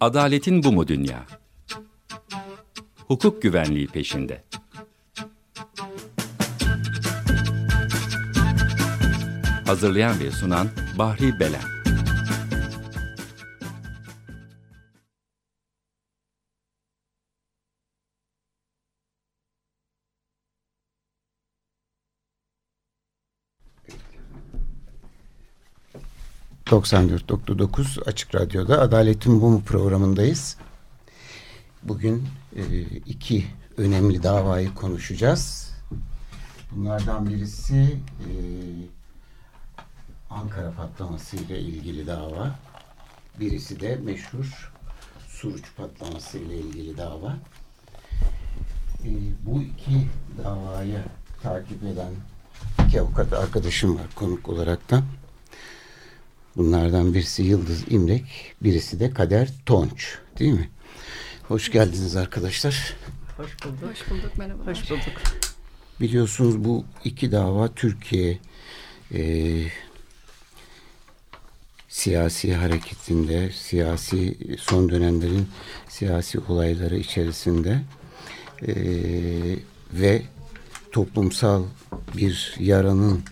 Adaletin bu mu dünya? Hukuk güvenliği peşinde. Hazırlayan ve sunan Bahri Belen. ...94.9 Açık Radyo'da Adaletin Bu mu programındayız. Bugün e, iki önemli davayı konuşacağız. Bunlardan birisi e, Ankara patlaması ile ilgili dava. Birisi de meşhur Suruç patlaması ile ilgili dava. E, bu iki davayı takip eden iki avukat arkadaşım var konuk olaraktan. Bunlardan birisi Yıldız İmrek, birisi de Kader Tonç, değil mi? Hoş geldiniz arkadaşlar. Hoş bulduk. Hoş bulduk, merhaba. Hoş bulduk. Biliyorsunuz bu iki dava Türkiye e, siyasi hareketinde, siyasi son dönemlerin siyasi olayları içerisinde e, ve toplumsal bir yaranın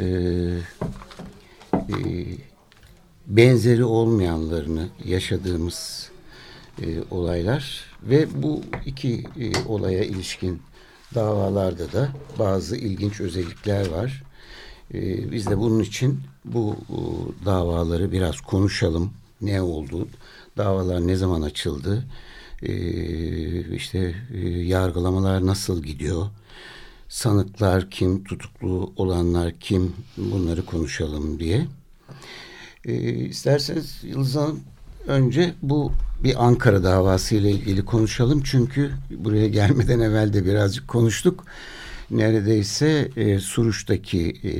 e, e, benzeri olmayanlarını yaşadığımız e, olaylar ve bu iki e, olaya ilişkin davalarda da bazı ilginç özellikler var. E, biz de bunun için bu e, davaları biraz konuşalım. Ne oldu? Davalar ne zaman açıldı? E, işte e, yargılamalar nasıl gidiyor? Sanıklar kim? Tutuklu olanlar kim? Bunları konuşalım diye. E, isterseniz Yıldız Hanım önce bu bir Ankara davası ile ilgili konuşalım. Çünkü buraya gelmeden evvel de birazcık konuştuk. Neredeyse e, Suruç'taki e,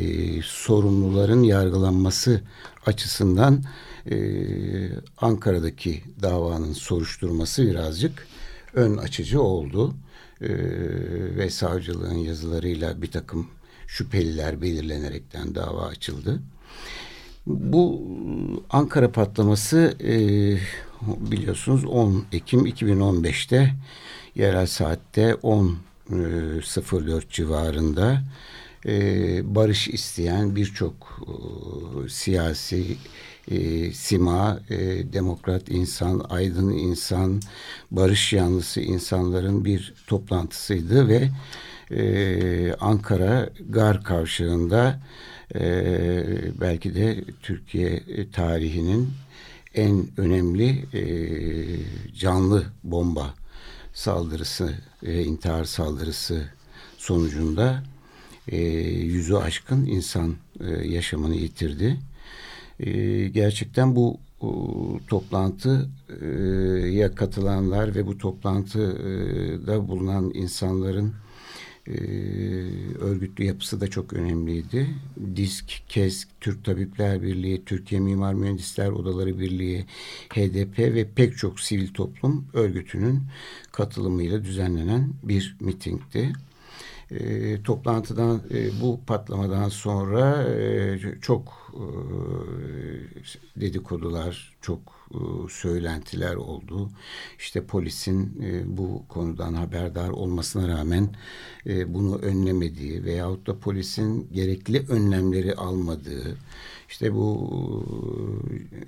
sorumluların yargılanması açısından e, Ankara'daki davanın soruşturması birazcık ön açıcı oldu. E, ve savcılığın yazılarıyla bir takım şüpheliler belirlenerekten dava açıldı. Bu Ankara patlaması e, biliyorsunuz 10 Ekim 2015'te yerel saatte 10.04 e, civarında e, barış isteyen birçok siyasi e, sima, e, demokrat insan, aydın insan, barış yanlısı insanların bir toplantısıydı ve e, Ankara Gar Kavşağı'nda e, belki de Türkiye tarihinin en önemli e, canlı bomba saldırısı, e, intihar saldırısı sonucunda e, yüzü aşkın insan e, yaşamını yitirdi. E, gerçekten bu e, toplantıya katılanlar ve bu toplantıda bulunan insanların e, örgütlü yapısı da çok önemliydi. DİSK, KESK, Türk Tabipler Birliği, Türkiye Mimar Mühendisler Odaları Birliği, HDP ve pek çok sivil toplum örgütünün katılımıyla düzenlenen bir mitingdi. E, toplantıdan e, bu patlamadan sonra e, çok e, dedikodular, çok e, söylentiler oldu. İşte polisin e, bu konudan haberdar olmasına rağmen e, bunu önlemediği veyahut da polisin gerekli önlemleri almadığı, işte bu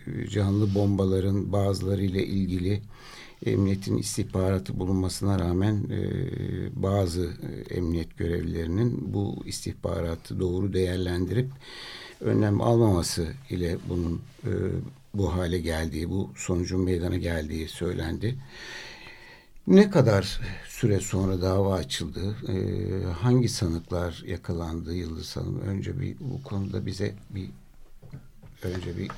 e, canlı bombaların bazıları ile ilgili emniyetin istihbaratı bulunmasına rağmen e, bazı e, emniyet görevlilerinin bu istihbaratı doğru değerlendirip önlem almaması ile bunun e, bu hale geldiği, bu sonucun meydana geldiği söylendi. Ne kadar süre sonra dava açıldı? E, hangi sanıklar yakalandı Yıldız Hanım? Önce bir bu konuda bize bir önce bir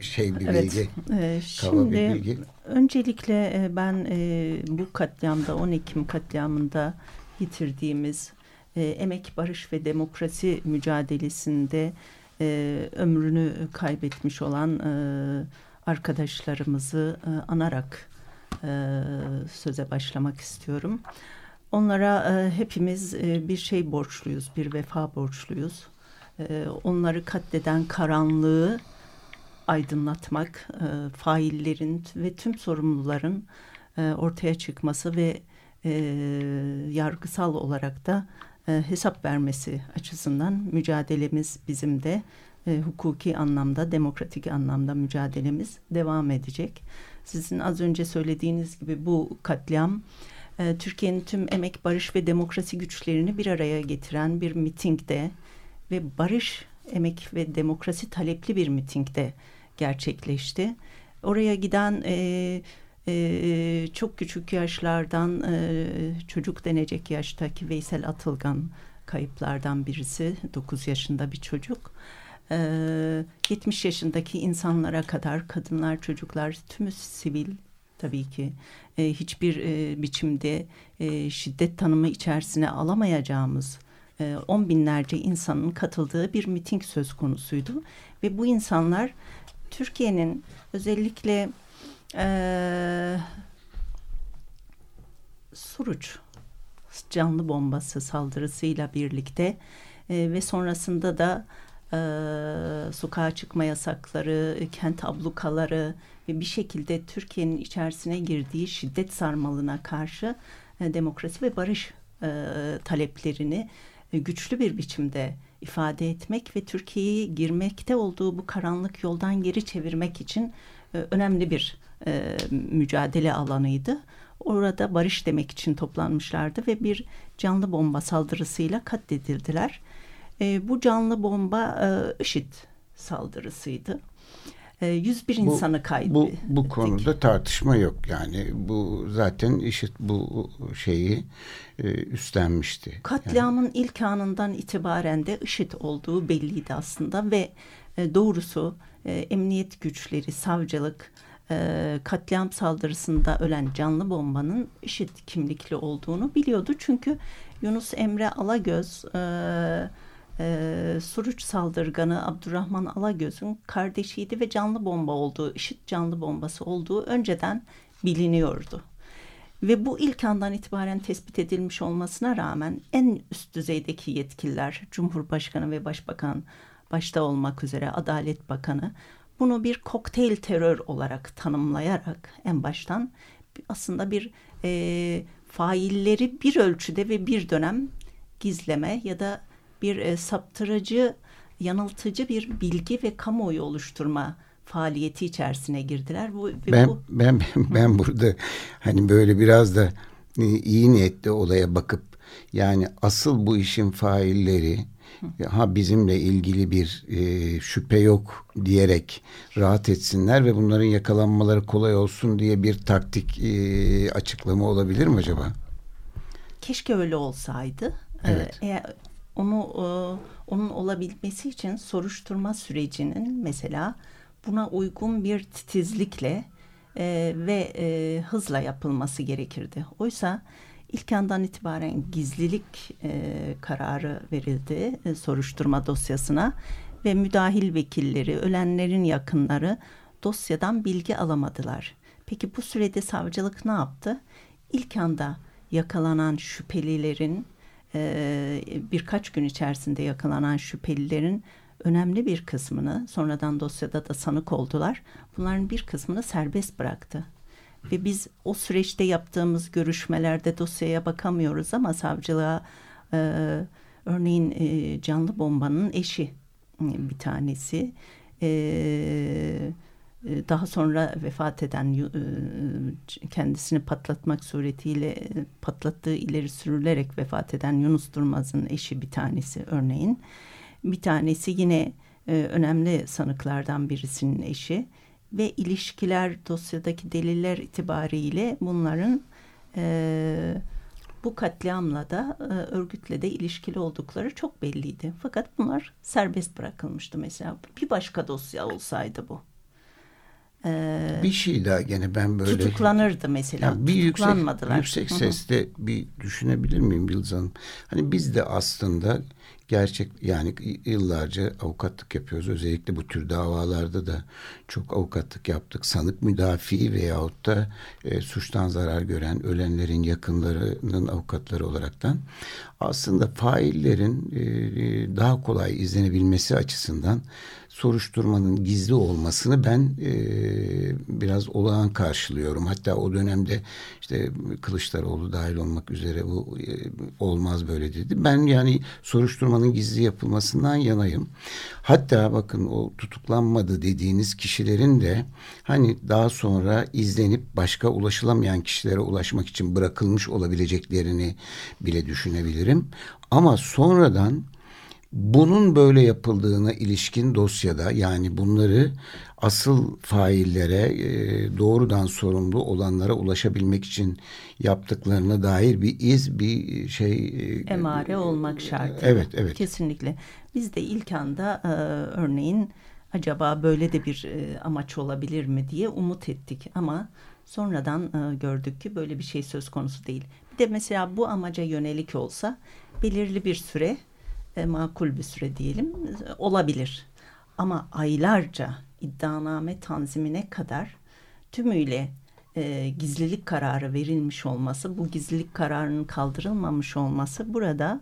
şey bir evet, bilgi. E, şimdi bir bilgi. öncelikle e, ben e, bu katliamda 10 Ekim katliamında yitirdiğimiz e, emek, barış ve demokrasi mücadelesinde e, ömrünü kaybetmiş olan e, arkadaşlarımızı e, anarak e, söze başlamak istiyorum. Onlara e, hepimiz e, bir şey borçluyuz, bir vefa borçluyuz. E, onları katleden karanlığı aydınlatmak, e, faillerin ve tüm sorumluların e, ortaya çıkması ve e, yargısal olarak da e, hesap vermesi açısından mücadelemiz bizim de e, hukuki anlamda, demokratik anlamda mücadelemiz devam edecek. Sizin az önce söylediğiniz gibi bu katliam e, Türkiye'nin tüm emek, barış ve demokrasi güçlerini bir araya getiren bir mitingde ve barış, emek ve demokrasi talepli bir mitingde gerçekleşti. Oraya giden e, e, çok küçük yaşlardan e, çocuk denecek yaştaki Veysel Atılgan kayıplardan birisi 9 yaşında bir çocuk. E, 70 yaşındaki insanlara kadar kadınlar çocuklar tümü sivil tabii ki e, hiçbir e, biçimde e, şiddet tanımı içerisine alamayacağımız e, on binlerce insanın katıldığı bir miting söz konusuydu ve bu insanlar Türkiye'nin özellikle e, Suruç canlı bombası saldırısıyla birlikte e, ve sonrasında da e, sokağa çıkma yasakları, kent ablukaları ve bir şekilde Türkiye'nin içerisine girdiği şiddet sarmalına karşı e, demokrasi ve barış e, taleplerini e, güçlü bir biçimde ifade etmek ve Türkiye'yi girmekte olduğu bu karanlık yoldan geri çevirmek için e, önemli bir e, mücadele alanıydı. Orada barış demek için toplanmışlardı ve bir canlı bomba saldırısıyla katledildiler. E, bu canlı bomba e, IŞİD saldırısıydı. 101 e, bu, insanı kaybetti. Bu, bu konuda tartışma yok yani bu zaten IŞİD bu şeyi e, üstlenmişti. Katliamın yani. ilk anından itibaren de IŞİD olduğu belliydi aslında ve e, doğrusu e, emniyet güçleri, savcılık e, katliam saldırısında ölen canlı bombanın IŞİD kimlikli olduğunu biliyordu. Çünkü Yunus Emre Alagöz e, e, Suruç saldırganı Abdurrahman Alagöz'ün kardeşiydi ve canlı bomba olduğu, IŞİD canlı bombası olduğu önceden biliniyordu. Ve bu ilk andan itibaren tespit edilmiş olmasına rağmen en üst düzeydeki yetkililer, Cumhurbaşkanı ve Başbakan başta olmak üzere Adalet Bakanı bunu bir kokteyl terör olarak tanımlayarak en baştan aslında bir e, failleri bir ölçüde ve bir dönem gizleme ya da bir e, saptırıcı, yanıltıcı bir bilgi ve kamuoyu oluşturma faaliyeti içerisine girdiler. Bu, ben, bu... ben ben ben burada hani böyle biraz da e, iyi niyetle olaya bakıp yani asıl bu işin failleri ha bizimle ilgili bir e, şüphe yok diyerek rahat etsinler ve bunların yakalanmaları kolay olsun diye bir taktik e, açıklama olabilir mi acaba? Keşke öyle olsaydı. Evet. Eğer onu e, onun olabilmesi için soruşturma sürecinin mesela buna uygun bir titizlikle e, ve e, hızla yapılması gerekirdi. Oysa ilk andan itibaren gizlilik e, kararı verildi e, soruşturma dosyasına ve müdahil vekilleri, ölenlerin yakınları dosyadan bilgi alamadılar. Peki bu sürede savcılık ne yaptı? İlk anda yakalanan şüphelilerin e, birkaç gün içerisinde yakalanan şüphelilerin önemli bir kısmını sonradan dosyada da sanık oldular. Bunların bir kısmını serbest bıraktı. Ve biz o süreçte yaptığımız görüşmelerde dosyaya bakamıyoruz ama savcılığa e, örneğin e, canlı bombanın eşi bir tanesi e, daha sonra vefat eden e, kendisini patlatmak suretiyle patlattığı ileri sürülerek vefat eden Yunus Durmaz'ın eşi bir tanesi örneğin bir tanesi yine önemli sanıklardan birisinin eşi ve ilişkiler dosyadaki deliller itibariyle bunların e, bu katliamla da e, örgütle de ilişkili oldukları çok belliydi. Fakat bunlar serbest bırakılmıştı mesela. Bir başka dosya olsaydı bu. Ee, bir şey daha gene ben böyle tutuklanırdı mesela. Yani bir yüksek, yüksek sesle bir düşünebilir miyim Yıldız Hanım? Hani biz de aslında gerçek yani yıllarca avukatlık yapıyoruz. Özellikle bu tür davalarda da çok avukatlık yaptık. Sanık müdafi veyahut da e, suçtan zarar gören ölenlerin yakınlarının avukatları olaraktan aslında faillerin e, daha kolay izlenebilmesi açısından soruşturmanın gizli olmasını ben e, biraz olağan karşılıyorum. Hatta o dönemde işte Kılıçdaroğlu dahil olmak üzere bu e, olmaz böyle dedi. Ben yani soruşturmanın gizli yapılmasından yanayım. Hatta bakın o tutuklanmadı dediğiniz kişilerin de hani daha sonra izlenip başka ulaşılamayan kişilere ulaşmak için bırakılmış olabileceklerini bile düşünebilirim. Ama sonradan bunun böyle yapıldığına ilişkin dosyada yani bunları asıl faillere e, doğrudan sorumlu olanlara ulaşabilmek için yaptıklarına dair bir iz bir şey e, emare olmak şart. Evet evet. Kesinlikle. Biz de ilk anda e, örneğin acaba böyle de bir amaç olabilir mi diye umut ettik ama sonradan gördük ki böyle bir şey söz konusu değil. Bir de mesela bu amaca yönelik olsa belirli bir süre e, makul bir süre diyelim olabilir. Ama aylarca iddianame tanzimine kadar tümüyle e, gizlilik kararı verilmiş olması, bu gizlilik kararının kaldırılmamış olması burada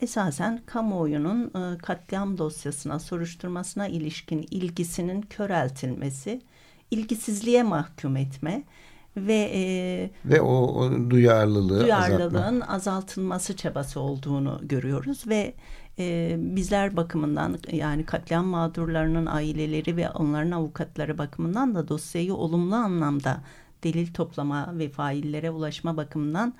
esasen kamuoyunun e, katliam dosyasına, soruşturmasına ilişkin ilgisinin köreltilmesi, ilgisizliğe mahkum etme ve e, ve o, o duyarlılığı duyarlılığın azaltma. azaltılması çabası olduğunu görüyoruz ve bizler bakımından yani katliam mağdurlarının aileleri ve onların avukatları bakımından da dosyayı olumlu anlamda delil toplama ve faillere ulaşma bakımından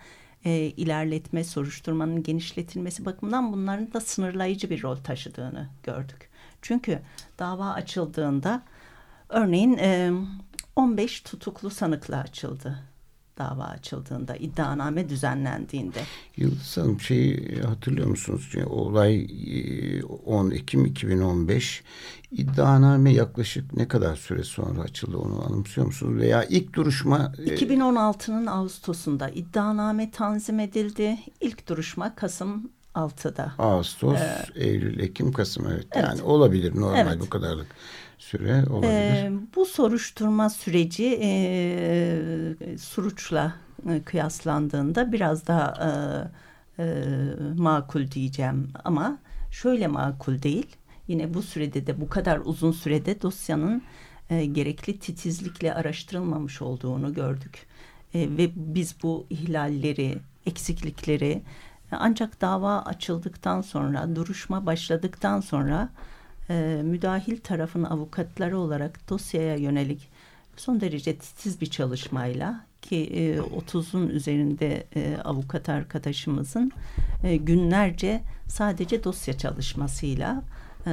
e, ilerletme, soruşturmanın genişletilmesi bakımından bunların da sınırlayıcı bir rol taşıdığını gördük. Çünkü dava açıldığında örneğin e, 15 tutuklu sanıkla açıldı dava açıldığında, iddianame düzenlendiğinde. Yıldız Hanım şeyi hatırlıyor musunuz? Olay 10 e, Ekim 2015 iddianame yaklaşık ne kadar süre sonra açıldı onu anımsıyor musunuz? Veya ilk duruşma... 2016'nın e, Ağustos'unda iddianame tanzim edildi. İlk duruşma Kasım 6'da. Ağustos, ee, Eylül, Ekim, Kasım evet. evet. Yani olabilir normal evet. bu kadarlık süre olabilir. E, bu soruşturma süreci e, Suruç'la e, kıyaslandığında biraz daha e, e, makul diyeceğim ama şöyle makul değil. Yine bu sürede de bu kadar uzun sürede dosyanın e, gerekli titizlikle araştırılmamış olduğunu gördük. E, ve biz bu ihlalleri, eksiklikleri ancak dava açıldıktan sonra, duruşma başladıktan sonra e, müdahil tarafın avukatları olarak dosyaya yönelik son derece titiz bir çalışmayla ki e, 30'un üzerinde e, avukat arkadaşımızın e, günlerce sadece dosya çalışmasıyla e,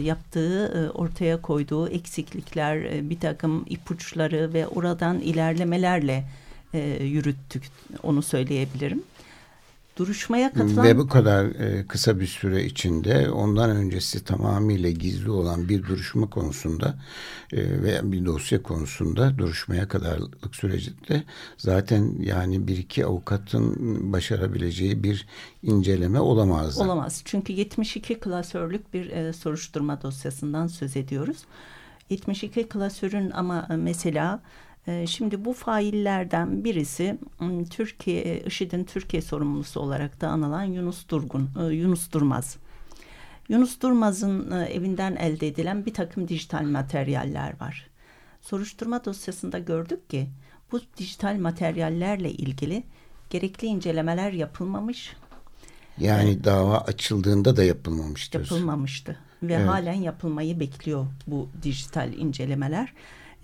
yaptığı e, ortaya koyduğu eksiklikler e, bir takım ipuçları ve oradan ilerlemelerle e, yürüttük. Onu söyleyebilirim duruşmaya katılan... Ve bu kadar e, kısa bir süre içinde ondan öncesi tamamıyla gizli olan bir duruşma konusunda e, veya bir dosya konusunda duruşmaya kadarlık sürecinde zaten yani bir iki avukatın başarabileceği bir inceleme olamaz. Olamaz. Çünkü 72 klasörlük bir e, soruşturma dosyasından söz ediyoruz. 72 klasörün ama e, mesela şimdi bu faillerden birisi Türkiye IŞİD'in Türkiye sorumlusu olarak da anılan Yunus Durgun, e, Yunus Durmaz. Yunus Durmaz'ın e, evinden elde edilen bir takım dijital materyaller var. Soruşturma dosyasında gördük ki bu dijital materyallerle ilgili gerekli incelemeler yapılmamış. Yani dava açıldığında da yapılmamıştı. Yapılmamıştı ve evet. halen yapılmayı bekliyor bu dijital incelemeler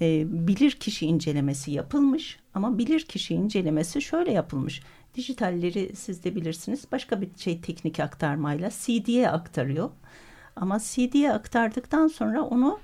e, bilir kişi incelemesi yapılmış ama bilir kişi incelemesi şöyle yapılmış. Dijitalleri siz de bilirsiniz başka bir şey teknik aktarmayla CD'ye aktarıyor. Ama CD'ye aktardıktan sonra onu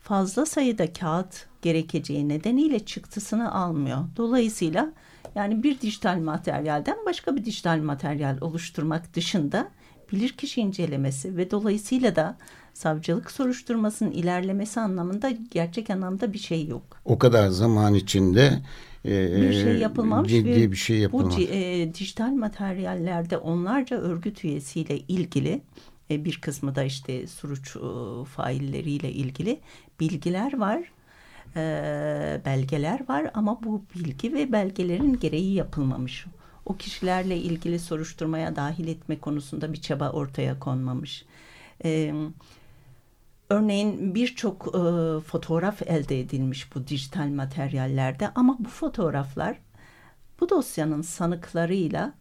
fazla sayıda kağıt gerekeceği nedeniyle çıktısını almıyor. Dolayısıyla yani bir dijital materyalden başka bir dijital materyal oluşturmak dışında bilirkişi incelemesi ve dolayısıyla da savcılık soruşturmasının ilerlemesi anlamında gerçek anlamda bir şey yok. O kadar zaman içinde e, bir şey yapılmamış ciddi bir şey yapılmamış. Bu e, dijital materyallerde onlarca örgüt üyesiyle ilgili E, bir kısmı da işte suç e, failleriyle ilgili bilgiler var. E, belgeler var ama bu bilgi ve belgelerin gereği yapılmamış. O kişilerle ilgili soruşturmaya dahil etme konusunda bir çaba ortaya konmamış. Evet Örneğin birçok e, fotoğraf elde edilmiş bu dijital materyallerde ama bu fotoğraflar bu dosyanın sanıklarıyla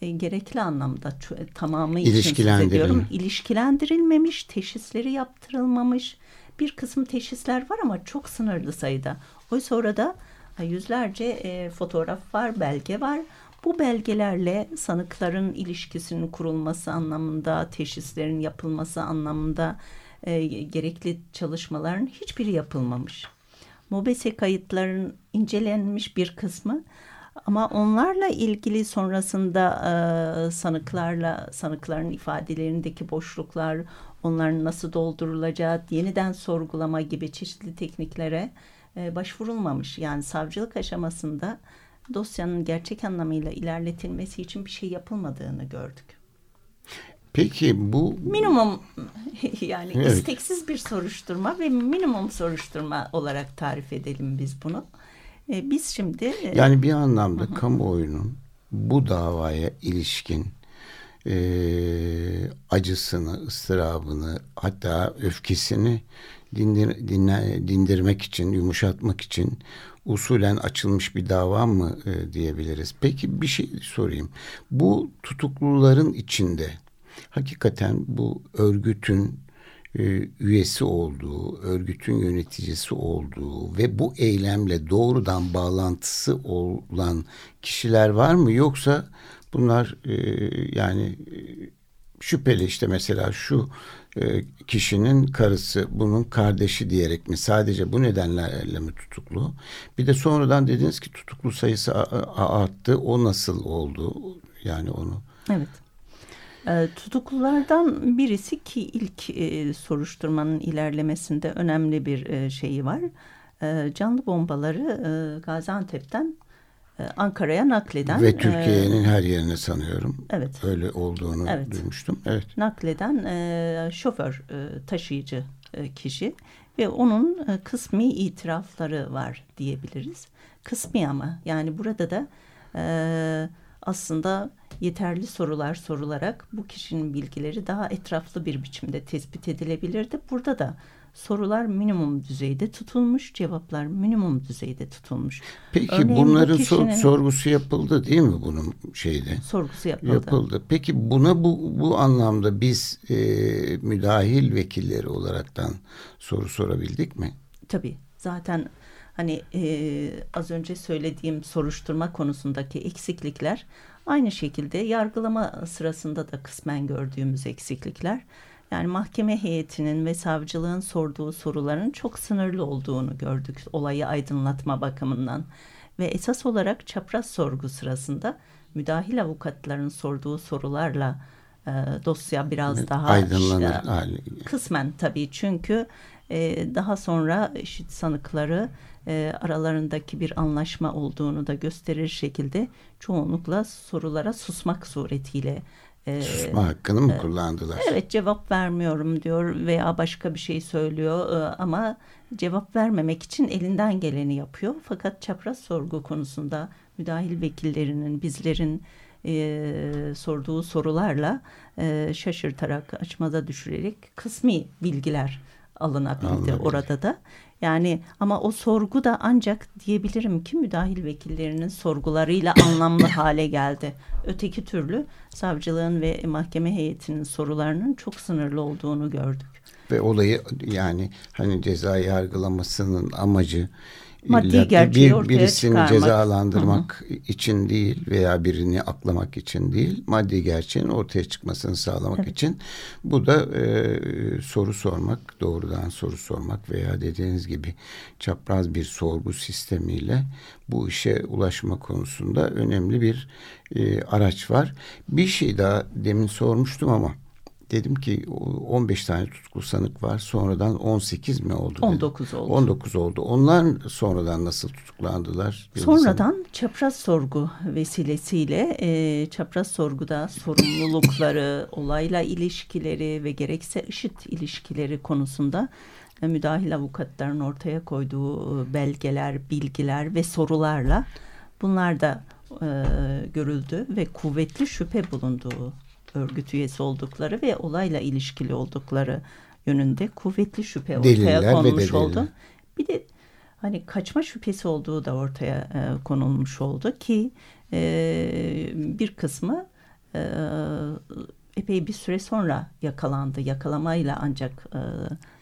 e, gerekli anlamda tamamı için ediyorum ilişkilendirilmemiş, teşhisleri yaptırılmamış. Bir kısım teşhisler var ama çok sınırlı sayıda. Oysa orada e, yüzlerce e, fotoğraf var, belge var. Bu belgelerle sanıkların ilişkisinin kurulması anlamında, teşhislerin yapılması anlamında e, gerekli çalışmaların hiçbiri yapılmamış. MOBESE kayıtların incelenmiş bir kısmı ama onlarla ilgili sonrasında e, sanıklarla sanıkların ifadelerindeki boşluklar, onların nasıl doldurulacağı, yeniden sorgulama gibi çeşitli tekniklere e, başvurulmamış. Yani savcılık aşamasında dosyanın gerçek anlamıyla ilerletilmesi için bir şey yapılmadığını gördük. Peki bu minimum yani evet. isteksiz bir soruşturma ve minimum soruşturma olarak tarif edelim biz bunu. Ee, biz şimdi e, yani bir anlamda hı. kamuoyunun bu davaya ilişkin e, acısını, ıstırabını hatta öfkesini dindir, dinle, dindirmek için, yumuşatmak için usulen açılmış bir dava mı e, diyebiliriz? Peki bir şey sorayım. Bu tutukluların içinde hakikaten bu örgütün e, üyesi olduğu, örgütün yöneticisi olduğu ve bu eylemle doğrudan bağlantısı olan kişiler var mı? Yoksa bunlar e, yani e, şüpheli işte mesela şu e, kişinin karısı bunun kardeşi diyerek mi sadece bu nedenlerle mi tutuklu? Bir de sonradan dediniz ki tutuklu sayısı arttı. O nasıl oldu? Yani onu. Evet. E, tutuklulardan birisi ki ilk e, soruşturmanın ilerlemesinde önemli bir e, şeyi var. E, canlı bombaları e, Gaziantep'ten e, Ankara'ya nakleden ve Türkiye'nin e, her yerine sanıyorum. Evet. Öyle olduğunu evet. duymuştum. Evet. Nakleden e, şoför e, taşıyıcı e, kişi ve onun e, kısmi itirafları var diyebiliriz. Kısmi ama yani burada da e, aslında yeterli sorular sorularak bu kişinin bilgileri daha etraflı bir biçimde tespit edilebilirdi. Burada da sorular minimum düzeyde tutulmuş, cevaplar minimum düzeyde tutulmuş. Peki Örneğin bunların bu kişinin, sorgusu yapıldı değil mi bunun şeyde? Sorgusu yapıldı. Yapıldı. Peki buna bu bu anlamda biz e, müdahil vekilleri olaraktan soru sorabildik mi? Tabii. Zaten hani e, az önce söylediğim soruşturma konusundaki eksiklikler aynı şekilde yargılama sırasında da kısmen gördüğümüz eksiklikler. Yani mahkeme heyetinin ve savcılığın sorduğu soruların çok sınırlı olduğunu gördük olayı aydınlatma bakımından. Ve esas olarak çapraz sorgu sırasında müdahil avukatların sorduğu sorularla e, dosya biraz daha aydınlanır işte, hali. kısmen tabii çünkü e, daha sonra eşit sanıkları e, aralarındaki bir anlaşma olduğunu da gösterir şekilde çoğunlukla sorulara susmak suretiyle e, Susma hakkını mı e, kullandılar? Evet cevap vermiyorum diyor veya başka bir şey söylüyor e, ama cevap vermemek için elinden geleni yapıyor. Fakat çapraz sorgu konusunda müdahil vekillerinin bizlerin e, sorduğu sorularla e, şaşırtarak açmada düşürerek kısmi bilgiler alınabildi Anladım. orada da. Yani ama o sorgu da ancak diyebilirim ki müdahil vekillerinin sorgularıyla anlamlı hale geldi. Öteki türlü savcılığın ve mahkeme heyetinin sorularının çok sınırlı olduğunu gördük. Ve olayı yani hani ceza yargılamasının amacı maddi gerçeği bir, ortaya birisini çıkarmak. cezalandırmak Hı-hı. için değil veya birini aklamak için değil maddi gerçeğin ortaya çıkmasını sağlamak evet. için bu da e, soru sormak doğrudan soru sormak veya dediğiniz gibi çapraz bir sorgu sistemiyle bu işe ulaşma konusunda önemli bir e, araç var. Bir şey daha demin sormuştum ama dedim ki 15 tane tutuklu sanık var. Sonradan 18 mi oldu? 19 oldu. 19 oldu. Onlar sonradan nasıl tutuklandılar? Sonradan sana? çapraz sorgu vesilesiyle e, çapraz sorguda sorumlulukları, olayla ilişkileri ve gerekse IŞİD ilişkileri konusunda e, müdahil avukatların ortaya koyduğu e, belgeler, bilgiler ve sorularla bunlar da e, görüldü ve kuvvetli şüphe bulunduğu örgüt üyesi oldukları ve olayla ilişkili oldukları yönünde kuvvetli şüphe Deliller ortaya konmuş oldu. Bir de hani kaçma şüphesi olduğu da ortaya e, konulmuş oldu ki e, bir kısmı e, epey bir süre sonra yakalandı. Yakalamayla ancak e,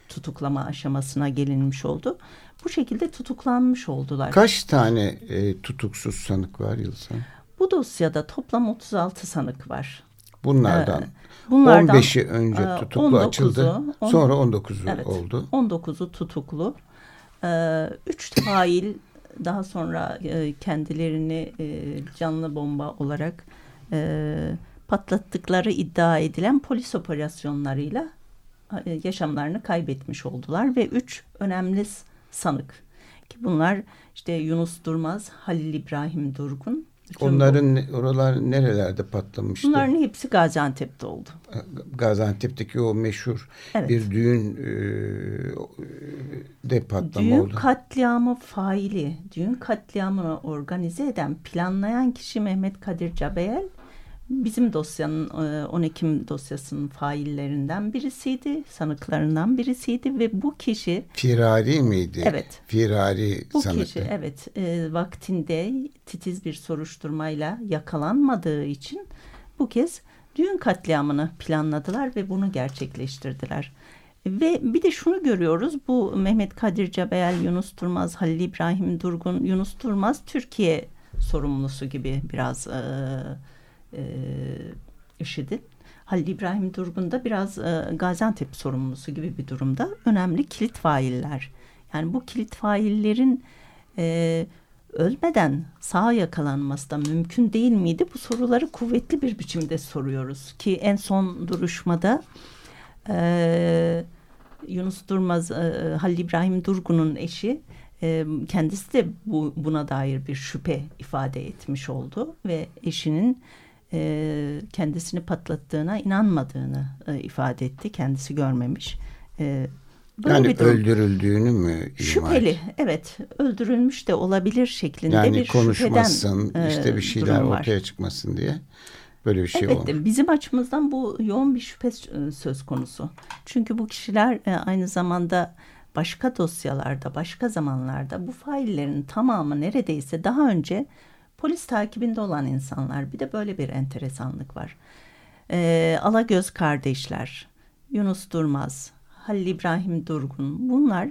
tutuklama aşamasına gelinmiş oldu. Bu şekilde tutuklanmış oldular. Kaç tane e, tutuksuz sanık var Yılsan? Bu dosyada toplam 36 sanık var. Bunlardan, ee, bunlardan 15'i önce e, tutuklu açıldı. On, sonra 19'u evet, oldu. 19'u tutuklu. Ee, üç fail daha sonra e, kendilerini e, canlı bomba olarak e, patlattıkları iddia edilen polis operasyonlarıyla e, yaşamlarını kaybetmiş oldular ve üç önemli sanık ki bunlar işte Yunus Durmaz, Halil İbrahim Durgun. Onların oralar nerelerde patlamıştı? Bunların hepsi Gaziantep'te oldu. Gaziantep'teki o meşhur evet. bir düğün e, de patlama düğün oldu. Düğün katliamı faili, düğün katliamını organize eden, planlayan kişi Mehmet Kadir Cabeyel bizim dosyanın 10 e, Ekim dosyasının faillerinden birisiydi, sanıklarından birisiydi ve bu kişi firari miydi? Evet. Firari bu sanıktı. kişi evet e, vaktinde titiz bir soruşturmayla yakalanmadığı için bu kez düğün katliamını planladılar ve bunu gerçekleştirdiler. Ve bir de şunu görüyoruz bu Mehmet Kadir Cabeyel, Yunus Durmaz, Halil İbrahim Durgun, Yunus Durmaz Türkiye sorumlusu gibi biraz e, e, IŞİD'in. Halil İbrahim Durgun da biraz e, Gaziantep sorumlusu gibi bir durumda. Önemli kilit failler. Yani bu kilit faillerin e, ölmeden sağ yakalanması da mümkün değil miydi? Bu soruları kuvvetli bir biçimde soruyoruz. Ki en son duruşmada e, Yunus Durmaz, e, Halil İbrahim Durgun'un eşi e, kendisi de bu, buna dair bir şüphe ifade etmiş oldu ve eşinin e, kendisini patlattığına inanmadığını e, ifade etti. Kendisi görmemiş. E, Böyle yani bir durum. öldürüldüğünü mü Şüpheli et? evet öldürülmüş de olabilir şeklinde yani bir konuşmasın şüpheden, işte bir şeyler ortaya çıkmasın diye böyle bir şey evet, olmuş. Bizim açımızdan bu yoğun bir şüphe söz konusu. Çünkü bu kişiler aynı zamanda başka dosyalarda başka zamanlarda bu faillerin tamamı neredeyse daha önce polis takibinde olan insanlar. Bir de böyle bir enteresanlık var. E, Alagöz kardeşler, Yunus Durmaz, Halil İbrahim Durgun bunlar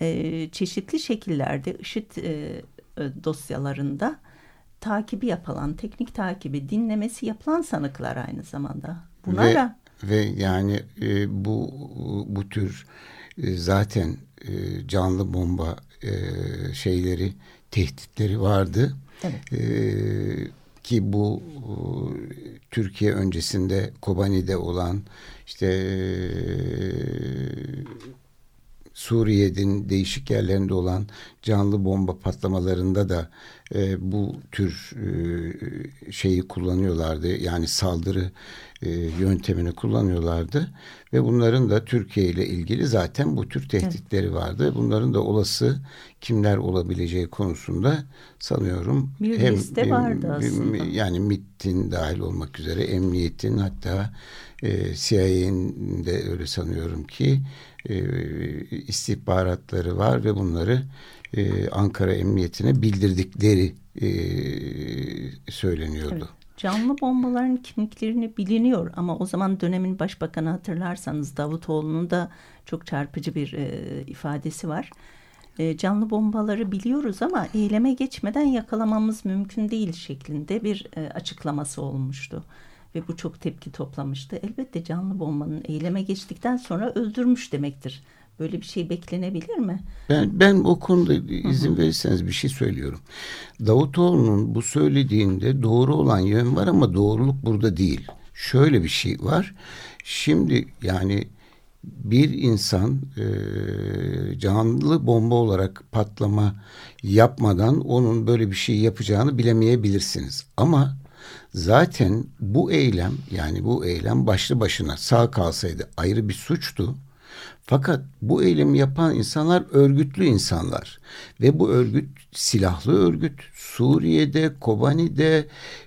e, çeşitli şekillerde IŞİD e, e, dosyalarında takibi yapılan, teknik takibi, dinlemesi yapılan sanıklar aynı zamanda. Bunlara ve, ve yani e, bu bu tür e, zaten e, canlı bomba e, şeyleri, tehditleri vardı. Evet. Ee, ki bu e, Türkiye öncesinde Kobani'de olan işte e, Suriye'nin değişik yerlerinde olan canlı bomba patlamalarında da e, bu tür e, şeyi kullanıyorlardı. Yani saldırı e, yöntemini kullanıyorlardı ve bunların da Türkiye ile ilgili zaten bu tür tehditleri vardı. Bunların da olası kimler olabileceği konusunda sanıyorum bir hem liste vardı aslında. yani MIT'in dahil olmak üzere emniyetin hatta e, CIA'nin de öyle sanıyorum ki e, istihbaratları var ve bunları e, Ankara Emniyetine bildirdikleri e, söyleniyordu. Evet. Canlı bombaların kimliklerini biliniyor ama o zaman dönemin başbakanı hatırlarsanız Davutoğlu'nun da çok çarpıcı bir e, ifadesi var. E, canlı bombaları biliyoruz ama eyleme geçmeden yakalamamız mümkün değil şeklinde bir e, açıklaması olmuştu. Ve bu çok tepki toplamıştı. Elbette canlı bombanın eyleme geçtikten sonra öldürmüş demektir. Böyle bir şey beklenebilir mi? Ben ben o konuda izin verirseniz bir şey söylüyorum. Davutoğlu'nun bu söylediğinde doğru olan yön var ama doğruluk burada değil. Şöyle bir şey var. Şimdi yani bir insan e, canlı bomba olarak patlama yapmadan onun böyle bir şey yapacağını bilemeyebilirsiniz. Ama zaten bu eylem yani bu eylem başlı başına sağ kalsaydı ayrı bir suçtu. Fakat bu eylemi yapan insanlar örgütlü insanlar ve bu örgüt silahlı örgüt Suriye'de, Kobani'de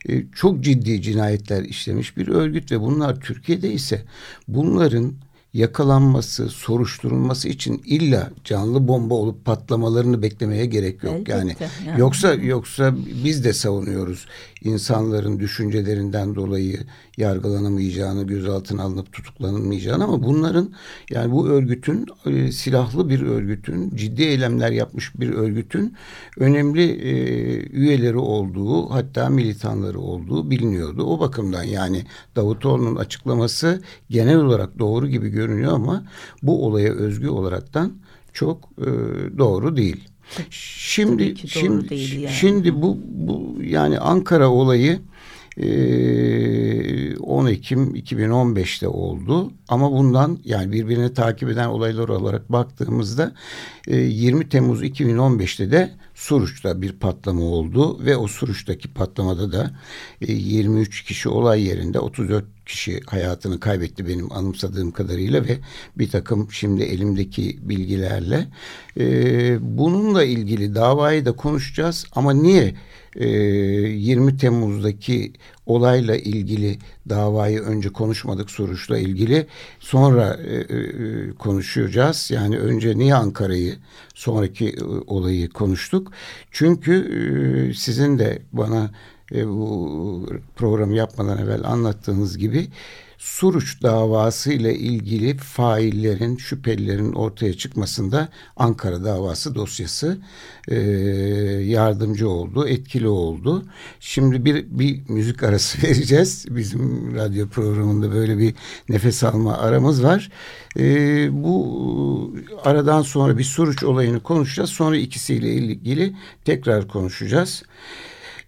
e, çok ciddi cinayetler işlemiş bir örgüt ve bunlar Türkiye'de ise bunların yakalanması, soruşturulması için illa canlı bomba olup patlamalarını beklemeye gerek yok. Elbette, yani, yani yoksa yoksa biz de savunuyoruz insanların düşüncelerinden dolayı yargılanamayacağını, gözaltına alınıp tutuklanılmayacağını ama bunların yani bu örgütün e, silahlı bir örgütün, ciddi eylemler yapmış bir örgütün önemli e, üyeleri olduğu, hatta militanları olduğu biliniyordu. O bakımdan yani Davutoğlu'nun açıklaması genel olarak doğru gibi görünüyor ama bu olaya özgü olaraktan çok e, doğru değil. Şimdi şimdi yani. şimdi bu bu yani Ankara olayı 10 ee, Ekim 2015'te oldu. Ama bundan yani birbirini takip eden olaylar olarak baktığımızda 20 e, Temmuz 2015'te de Suruç'ta bir patlama oldu ve o Suruç'taki patlamada da 23 e, kişi olay yerinde 34 kişi hayatını kaybetti benim anımsadığım kadarıyla ve bir takım şimdi elimdeki bilgilerle. E, bununla ilgili davayı da konuşacağız ama niye 20 Temmuz'daki olayla ilgili davayı önce konuşmadık Suruç'la ilgili sonra konuşacağız yani önce niye Ankara'yı sonraki e, olayı konuştuk. Çünkü e, sizin de bana e, bu programı yapmadan evvel anlattığınız gibi Suruç davası ile ilgili faillerin, şüphelilerin ortaya çıkmasında Ankara davası dosyası e, yardımcı oldu, etkili oldu. Şimdi bir, bir müzik arası vereceğiz. Bizim radyo programında böyle bir nefes alma aramız var. E, bu aradan sonra bir Suruç olayını konuşacağız. Sonra ikisiyle ilgili tekrar konuşacağız.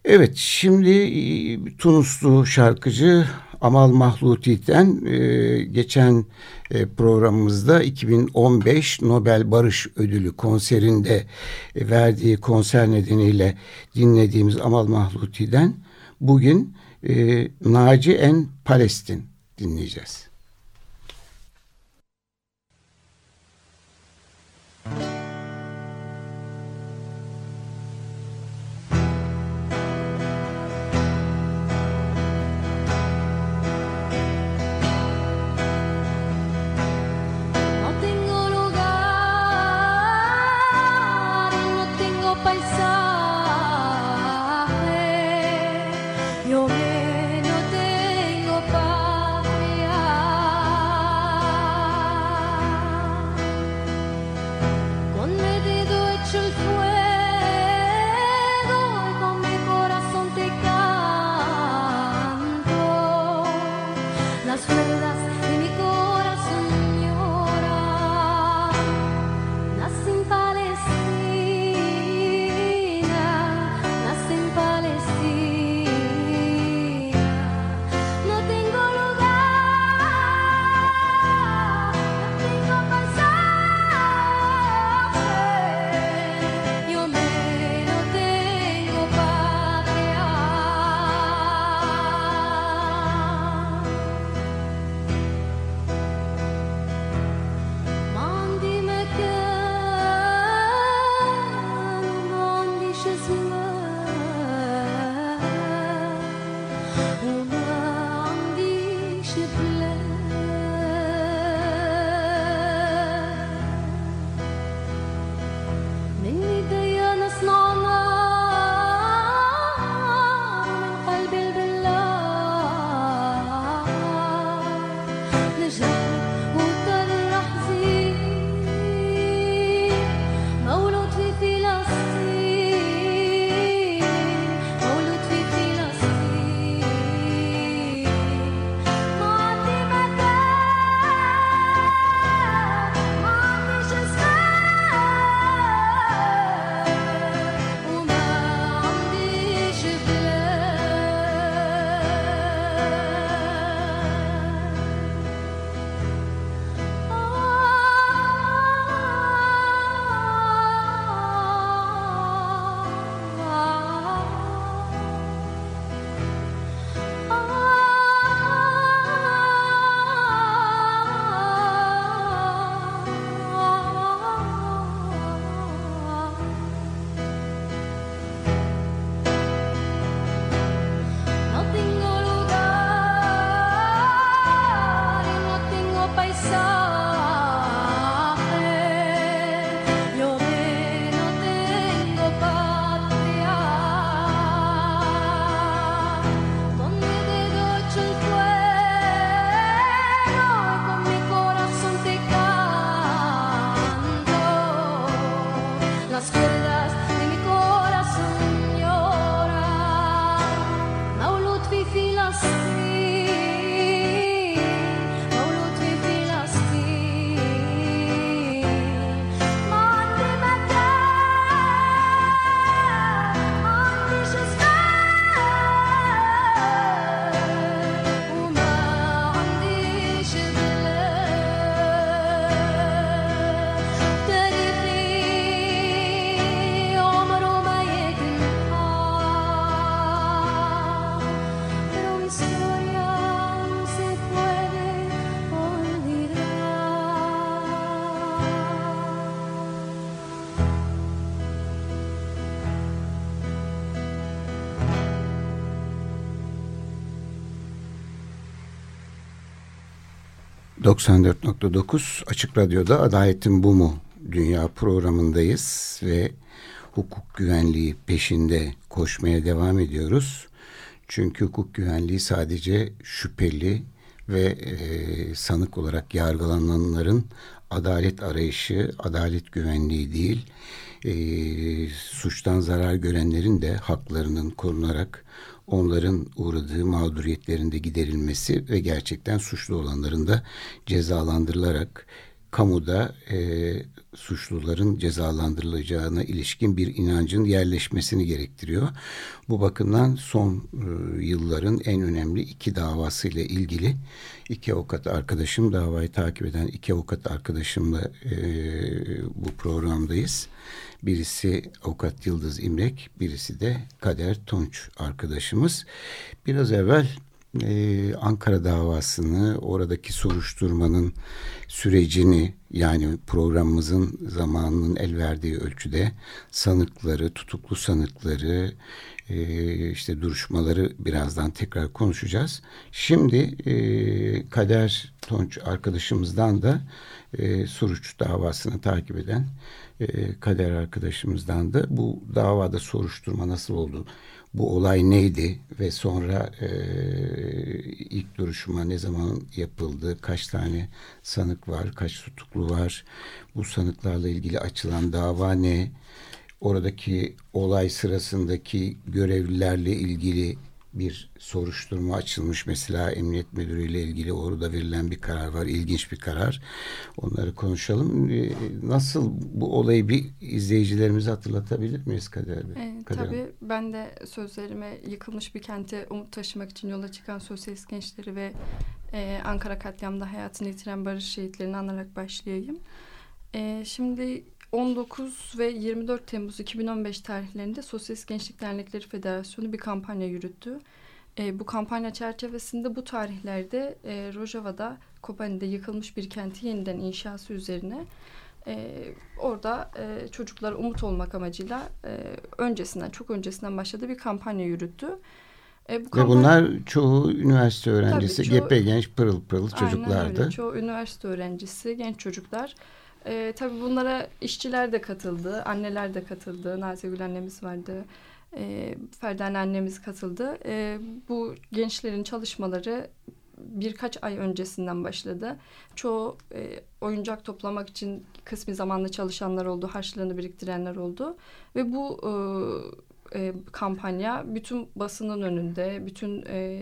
Evet şimdi e, Tunuslu şarkıcı Amal Mahluti'den e, geçen e, programımızda 2015 Nobel Barış Ödülü konserinde e, verdiği konser nedeniyle dinlediğimiz Amal Mahluti'den bugün e, Naci En Palestin dinleyeceğiz. Yo 94.9 Açık Radyo'da Adaletin Bu Mu Dünya programındayız ve hukuk güvenliği peşinde koşmaya devam ediyoruz. Çünkü hukuk güvenliği sadece şüpheli ve e, sanık olarak yargılananların adalet arayışı, adalet güvenliği değil, e, suçtan zarar görenlerin de haklarının korunarak onların uğradığı mağduriyetlerin de giderilmesi ve gerçekten suçlu olanların da cezalandırılarak kamuda e, suçluların cezalandırılacağına ilişkin bir inancın yerleşmesini gerektiriyor. Bu bakımdan son e, yılların en önemli iki davasıyla ilgili iki avukat arkadaşım davayı takip eden iki avukat arkadaşımla e, bu programdayız. Birisi avukat Yıldız İmrek, birisi de Kader Tunç arkadaşımız. Biraz evvel e, Ankara davasını, oradaki soruşturmanın sürecini yani programımızın zamanının el verdiği ölçüde sanıkları, tutuklu sanıkları, e, işte duruşmaları birazdan tekrar konuşacağız. Şimdi e, Kader Tonç arkadaşımızdan da e, Suruç davasını takip eden e, Kader arkadaşımızdan da bu davada soruşturma nasıl oldu? bu olay neydi? Ve sonra e, ilk duruşma ne zaman yapıldı, kaç tane sanık var, kaç tutuklu var, bu sanıklarla ilgili açılan dava ne, oradaki olay sırasındaki görevlilerle ilgili bir soruşturma açılmış. Mesela emniyet müdürüyle ilgili orada verilen bir karar var. İlginç bir karar. Onları konuşalım. Ee, nasıl bu olayı bir izleyicilerimize hatırlatabilir miyiz Kader Bey? E, Kader tabii Hanım. ben de sözlerime yıkılmış bir kente umut taşımak için yola çıkan sosyalist gençleri ve e, Ankara katliamında hayatını yitiren barış şehitlerini anarak başlayayım. E, şimdi 19 ve 24 Temmuz 2015 tarihlerinde Sosyalist Gençlik Dernekleri Federasyonu bir kampanya yürüttü. E, bu kampanya çerçevesinde bu tarihlerde e, Rojava'da, Kobani'de yıkılmış bir kenti yeniden inşası üzerine e, orada e, çocuklara umut olmak amacıyla e, öncesinden, çok öncesinden başladığı bir kampanya yürüttü. E, bu kampanya... Ve bunlar çoğu üniversite öğrencisi, Tabii, çoğu... Genç pırıl pırıl çocuklardı. Aynen öyle. Çoğu üniversite öğrencisi, genç çocuklar. E, tabii bunlara işçiler de katıldı, anneler de katıldı. Nazigül annemiz vardı, e, Ferdan annemiz katıldı. E, bu gençlerin çalışmaları birkaç ay öncesinden başladı. Çoğu e, oyuncak toplamak için kısmi zamanlı çalışanlar oldu, harçlığını biriktirenler oldu. Ve bu e, e, kampanya bütün basının önünde, bütün e,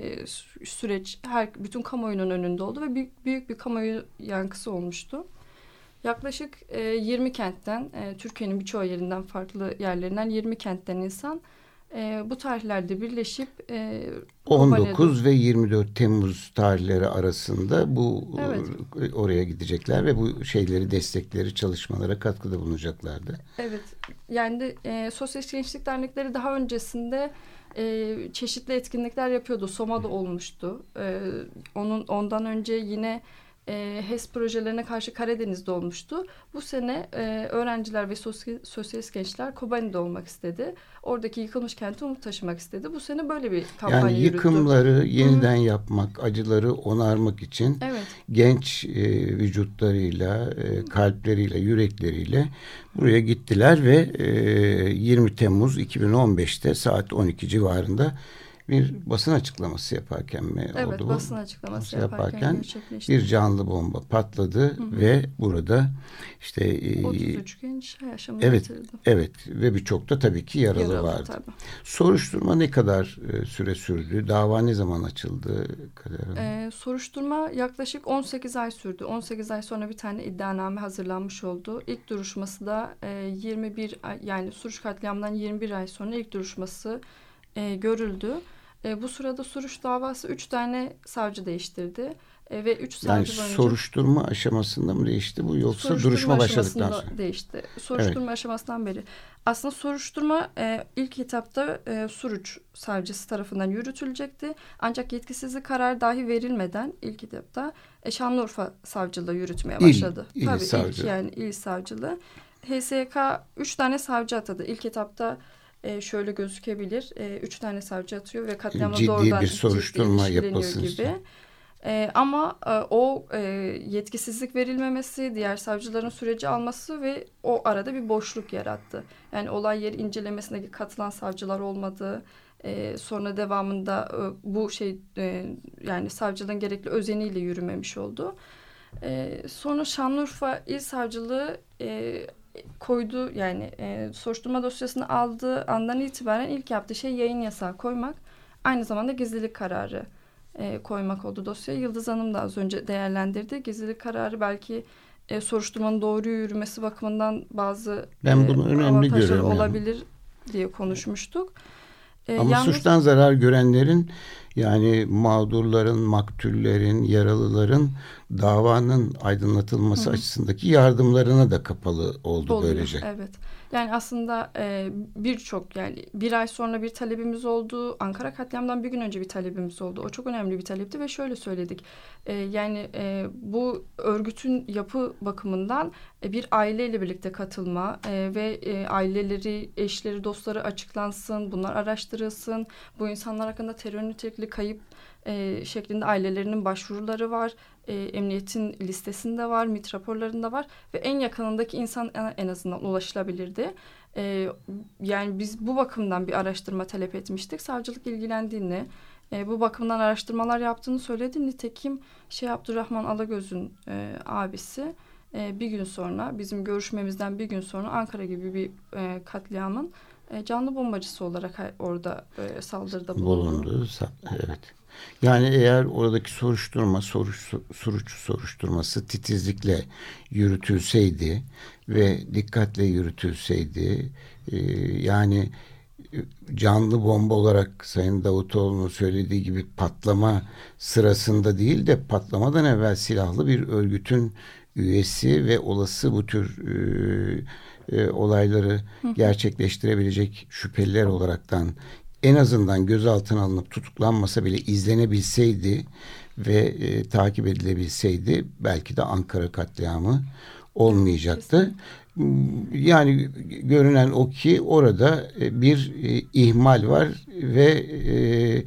süreç, her bütün kamuoyunun önünde oldu ve büyük, büyük bir kamuoyu yankısı olmuştu. Yaklaşık e, 20 kentten, e, Türkiye'nin birçoğu yerinden farklı yerlerinden 20 kentten insan e, bu tarihlerde birleşip e, 19 ve 24 Temmuz tarihleri arasında bu evet. oraya gidecekler ve bu şeyleri destekleri çalışmalara katkıda bulunacaklardı. Evet. Yani de, e, Sosyalist Gençlik Dernekleri daha öncesinde e, çeşitli etkinlikler yapıyordu. Soma'da olmuştu. E, onun ondan önce yine e, HES projelerine karşı Karadeniz'de olmuştu. Bu sene e, öğrenciler ve sosyal, sosyalist gençler Kobani'de olmak istedi. Oradaki yıkılmış kenti umut taşımak istedi. Bu sene böyle bir kampanya Yani yıkımları yürüttü. yeniden Hı-hı. yapmak, acıları onarmak için evet. genç e, vücutlarıyla, e, kalpleriyle, yürekleriyle buraya gittiler ve e, 20 Temmuz 2015'te saat 12 civarında bir basın açıklaması yaparken mi evet, oldu bu? basın açıklaması yaparken, yaparken bir canlı bomba patladı hı hı. ve burada işte 33 e, genç yaşamını evet, yitirdi. Evet ve birçok da tabii ki yaralı, yaralı vardı. Tabii. Soruşturma ne kadar e, süre sürdü? Dava ne zaman açıldı? Ee, soruşturma yaklaşık 18 ay sürdü. 18 ay sonra bir tane iddianame hazırlanmış oldu. İlk duruşması da e, 21 ay, yani Suruç katliamından 21 ay sonra ilk duruşması e, görüldü. E, bu sırada Suruç davası üç tane savcı değiştirdi. E, ve üç savcı yani boyunca... soruşturma aşamasında mı değişti bu yoksa duruşma başladıktan sonra? değişti. Soruşturma evet. aşamasından beri. Aslında soruşturma e, ilk etapta e, Suruç savcısı tarafından yürütülecekti. Ancak yetkisizlik kararı dahi verilmeden ilk etapta e, Şanlıurfa savcılığı yürütmeye başladı. İl, il Tabii savcı. ilk yani il savcılığı. HSK üç tane savcı atadı. İlk etapta e, şöyle gözükebilir. E, üç tane savcı atıyor ve katliamda ciddi doğrudan bir soruşturma yapılsın. gibi. E, ama e, o e, yetkisizlik verilmemesi, diğer savcıların süreci alması ve o arada bir boşluk yarattı. Yani olay yeri incelemesine katılan savcılar olmadı. E, sonra devamında e, bu şey e, yani savcılığın gerekli özeniyle yürümemiş oldu. E, sonra Şanlıurfa İl Savcılığı e, koydu yani e, soruşturma dosyasını aldığı andan itibaren ilk yaptığı şey yayın yasağı koymak. Aynı zamanda gizlilik kararı e, koymak oldu dosyaya. Yıldız Hanım da az önce değerlendirdi. Gizlilik kararı belki e, soruşturmanın doğru yürümesi bakımından bazı ben bunu e, önemli görüyorum olabilir yani. diye konuşmuştuk. E, Ama yalnız, suçtan zarar görenlerin yani mağdurların, maktullerin, yaralıların davanın aydınlatılması hı. açısındaki yardımlarına da kapalı oldu Oluyor, böylece. Evet. Yani aslında e, birçok yani bir ay sonra bir talebimiz oldu. Ankara katliamdan bir gün önce bir talebimiz oldu. O çok önemli bir talepti ve şöyle söyledik. E, yani e, bu örgütün yapı bakımından e, bir aileyle birlikte katılma e, ve e, aileleri, eşleri, dostları açıklansın. Bunlar araştırılsın. Bu insanlar hakkında terör nitelikli kayıp e, şeklinde ailelerinin başvuruları var. E, emniyetin listesinde var, MIT raporlarında var ve en yakınındaki insan en azından ulaşılabilirdi. E, yani biz bu bakımdan bir araştırma talep etmiştik. Savcılık ilgilendiğini, e, bu bakımdan araştırmalar yaptığını söyledi. Nitekim şey Abdurrahman Alagöz'ün e, abisi e, bir gün sonra bizim görüşmemizden bir gün sonra Ankara gibi bir e, katliamın e, canlı bombacısı olarak orada e, saldırıda bulundu. bulundu. Evet. Yani eğer oradaki soruşturma, soruş, suruç soruşturması titizlikle yürütülseydi ve dikkatle yürütülseydi, e, yani canlı bomba olarak Sayın Davutoğlu'nun söylediği gibi patlama sırasında değil de patlamadan evvel silahlı bir örgütün üyesi ve olası bu tür e, e, olayları gerçekleştirebilecek şüpheliler olaraktan en azından gözaltına alınıp tutuklanmasa bile izlenebilseydi ve e, takip edilebilseydi belki de Ankara katliamı olmayacaktı. Yani görünen o ki orada e, bir e, ihmal var ve e,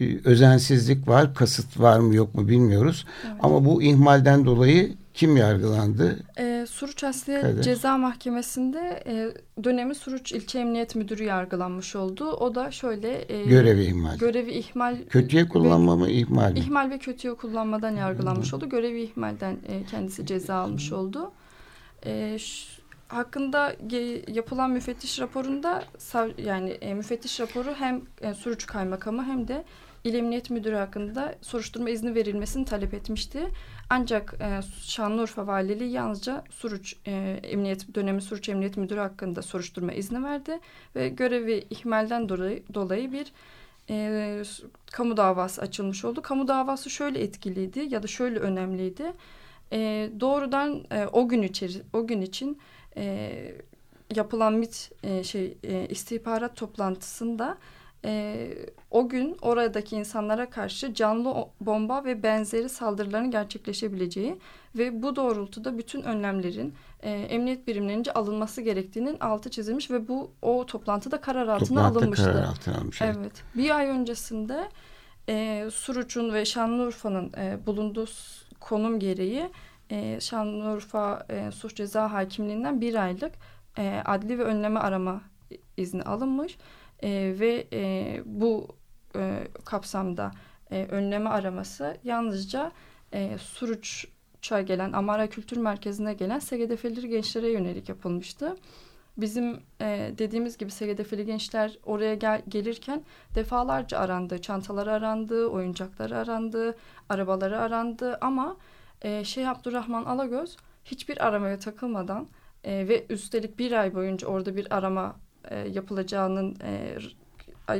e, özensizlik var, kasıt var mı yok mu bilmiyoruz. Evet. Ama bu ihmalden dolayı kim yargılandı? E, Suruç Asliye Kader. Ceza Mahkemesi'nde e, dönemi Suruç İlçe Emniyet Müdürü yargılanmış oldu. O da şöyle... E, görevi ihmal. Görevi ihmal. Kötüye kullanma mı ihmal mi? İhmal ve kötüye kullanmadan yargılanmış oldu. Görevi ihmalden e, kendisi ceza almış oldu. E, hakkında yapılan müfettiş raporunda yani e, müfettiş raporu hem e, Suruç Kaymakamı hem de İl Emniyet Müdürü hakkında soruşturma izni verilmesini talep etmişti. Ancak e, Şanlıurfa Valiliği yalnızca Suruç e, Emniyet dönemi Suruç Emniyet Müdürü hakkında soruşturma izni verdi ve görevi ihmalden dolayı, dolayı bir e, kamu davası açılmış oldu. Kamu davası şöyle etkiliydi ya da şöyle önemliydi. E, doğrudan e, o gün içeri o gün için e, yapılan MIT e, şey e, istihbarat toplantısında e, o gün oradaki insanlara karşı canlı bomba ve benzeri saldırıların gerçekleşebileceği ve bu doğrultuda bütün önlemlerin e, emniyet birimlerince alınması gerektiğinin altı çizilmiş ve bu o toplantıda karar altına Toplantıda alınmıştı. Karar altına alınmış, evet. evet. Bir ay öncesinde e, Suruç'un ve Şanlıurfa'nın e, bulunduğu konum gereği e, Şanlıurfa e, Suç Ceza Hakimliğinden bir aylık e, adli ve önleme arama izni alınmış e, ve e, bu e, kapsamda e, önleme araması yalnızca e, Suruç'a gelen Amara Kültür Merkezi'ne gelen SGDF'li gençlere yönelik yapılmıştı. Bizim e, dediğimiz gibi SGDF'li gençler oraya gel gelirken defalarca arandı. Çantaları arandı, oyuncakları arandı, arabaları arandı ama e, Şeyh Abdurrahman Alagöz hiçbir aramaya takılmadan e, ve üstelik bir ay boyunca orada bir arama e, yapılacağının e,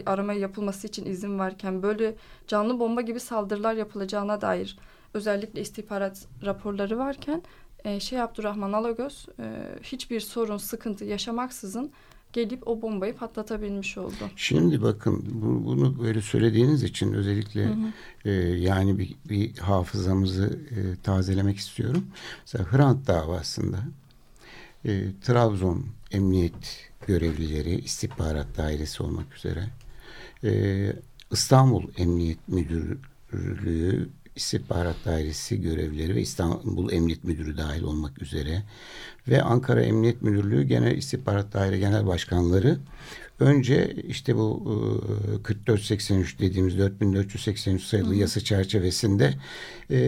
arama yapılması için izin varken böyle canlı bomba gibi saldırılar yapılacağına dair özellikle istihbarat raporları varken e, şey Abdurrahman Alagöz e, hiçbir sorun sıkıntı yaşamaksızın gelip o bombayı patlatabilmiş oldu. Şimdi bakın bu, bunu böyle söylediğiniz için özellikle hı hı. E, yani bir, bir hafızamızı e, tazelemek istiyorum. Mesela Hrant davasında e, Trabzon Emniyet görevlileri, istihbarat dairesi olmak üzere e, İstanbul Emniyet Müdürlüğü İstihbarat Dairesi görevlileri ve İstanbul Emniyet Müdürü dahil olmak üzere ve Ankara Emniyet Müdürlüğü Genel İstihbarat Daire Genel Başkanları önce işte bu 4483 e, dediğimiz 4483 sayılı hı hı. yasa çerçevesinde e,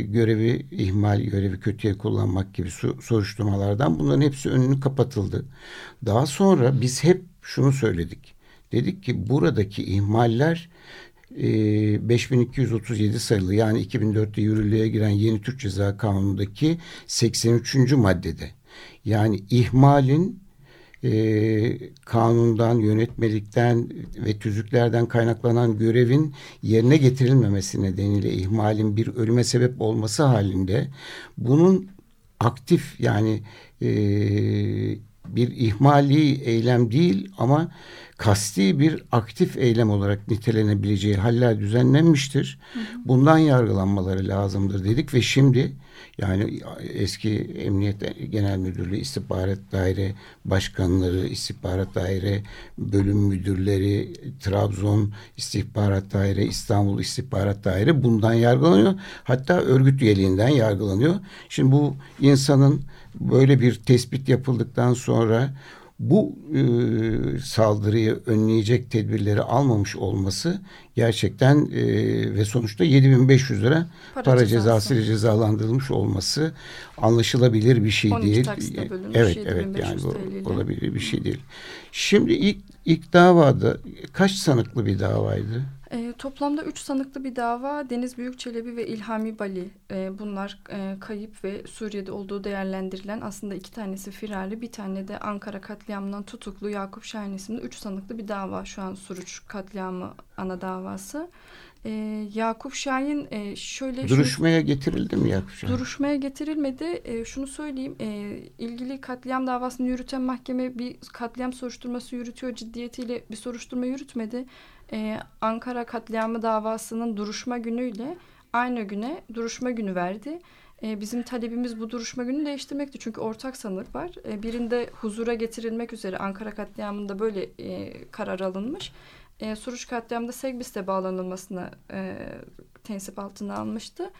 görevi ihmal, görevi kötüye kullanmak gibi soruşturmalardan bunların hepsi önünü kapatıldı. Daha sonra biz hep şunu söyledik. Dedik ki buradaki ihmaller 5237 e, sayılı yani 2004'te yürürlüğe giren yeni Türk Ceza Kanunu'ndaki 83. maddede yani ihmalin e, kanundan, yönetmelikten ve tüzüklerden kaynaklanan görevin yerine getirilmemesi nedeniyle ihmalin bir ölüme sebep olması halinde bunun aktif yani e, bir ihmali eylem değil ama kasti bir aktif eylem olarak nitelenebileceği haller düzenlenmiştir. Hı hı. Bundan yargılanmaları lazımdır dedik ve şimdi yani eski Emniyet Genel Müdürlüğü, İstihbarat Daire Başkanları, İstihbarat Daire Bölüm Müdürleri, Trabzon İstihbarat Daire, İstanbul İstihbarat Daire bundan yargılanıyor. Hatta örgüt üyeliğinden yargılanıyor. Şimdi bu insanın böyle bir tespit yapıldıktan sonra bu e, saldırıyı önleyecek tedbirleri almamış olması gerçekten e, ve sonuçta 7500 lira para, para cezası ile cezalandırılmış olması anlaşılabilir bir şey değil. Evet evet yani bu olabilir bir şey değil. Şimdi ilk ilk davada kaç sanıklı bir davaydı? E, toplamda üç sanıklı bir dava Deniz Büyükçelebi ve İlhami Bali. E, bunlar e, kayıp ve Suriye'de olduğu değerlendirilen aslında iki tanesi firari bir tane de Ankara katliamından tutuklu Yakup Şahin isimli üç sanıklı bir dava. Şu an Suruç katliamı ana davası. E, Yakup Şahin e, şöyle... Duruşmaya şunu, getirildi mi Yakup Şahin? Duruşmaya getirilmedi. E, şunu söyleyeyim. E, ilgili katliam davasını yürüten mahkeme bir katliam soruşturması yürütüyor. Ciddiyetiyle bir soruşturma yürütmedi e, Ankara katliamı davasının duruşma günüyle aynı güne duruşma günü verdi. E, bizim talebimiz bu duruşma günü değiştirmekti. Çünkü ortak sanık var. E, birinde huzura getirilmek üzere Ankara katliamında böyle e, karar alınmış. E, Suruç katliamında Segbis'te bağlanılmasına e, tensip altına almıştı.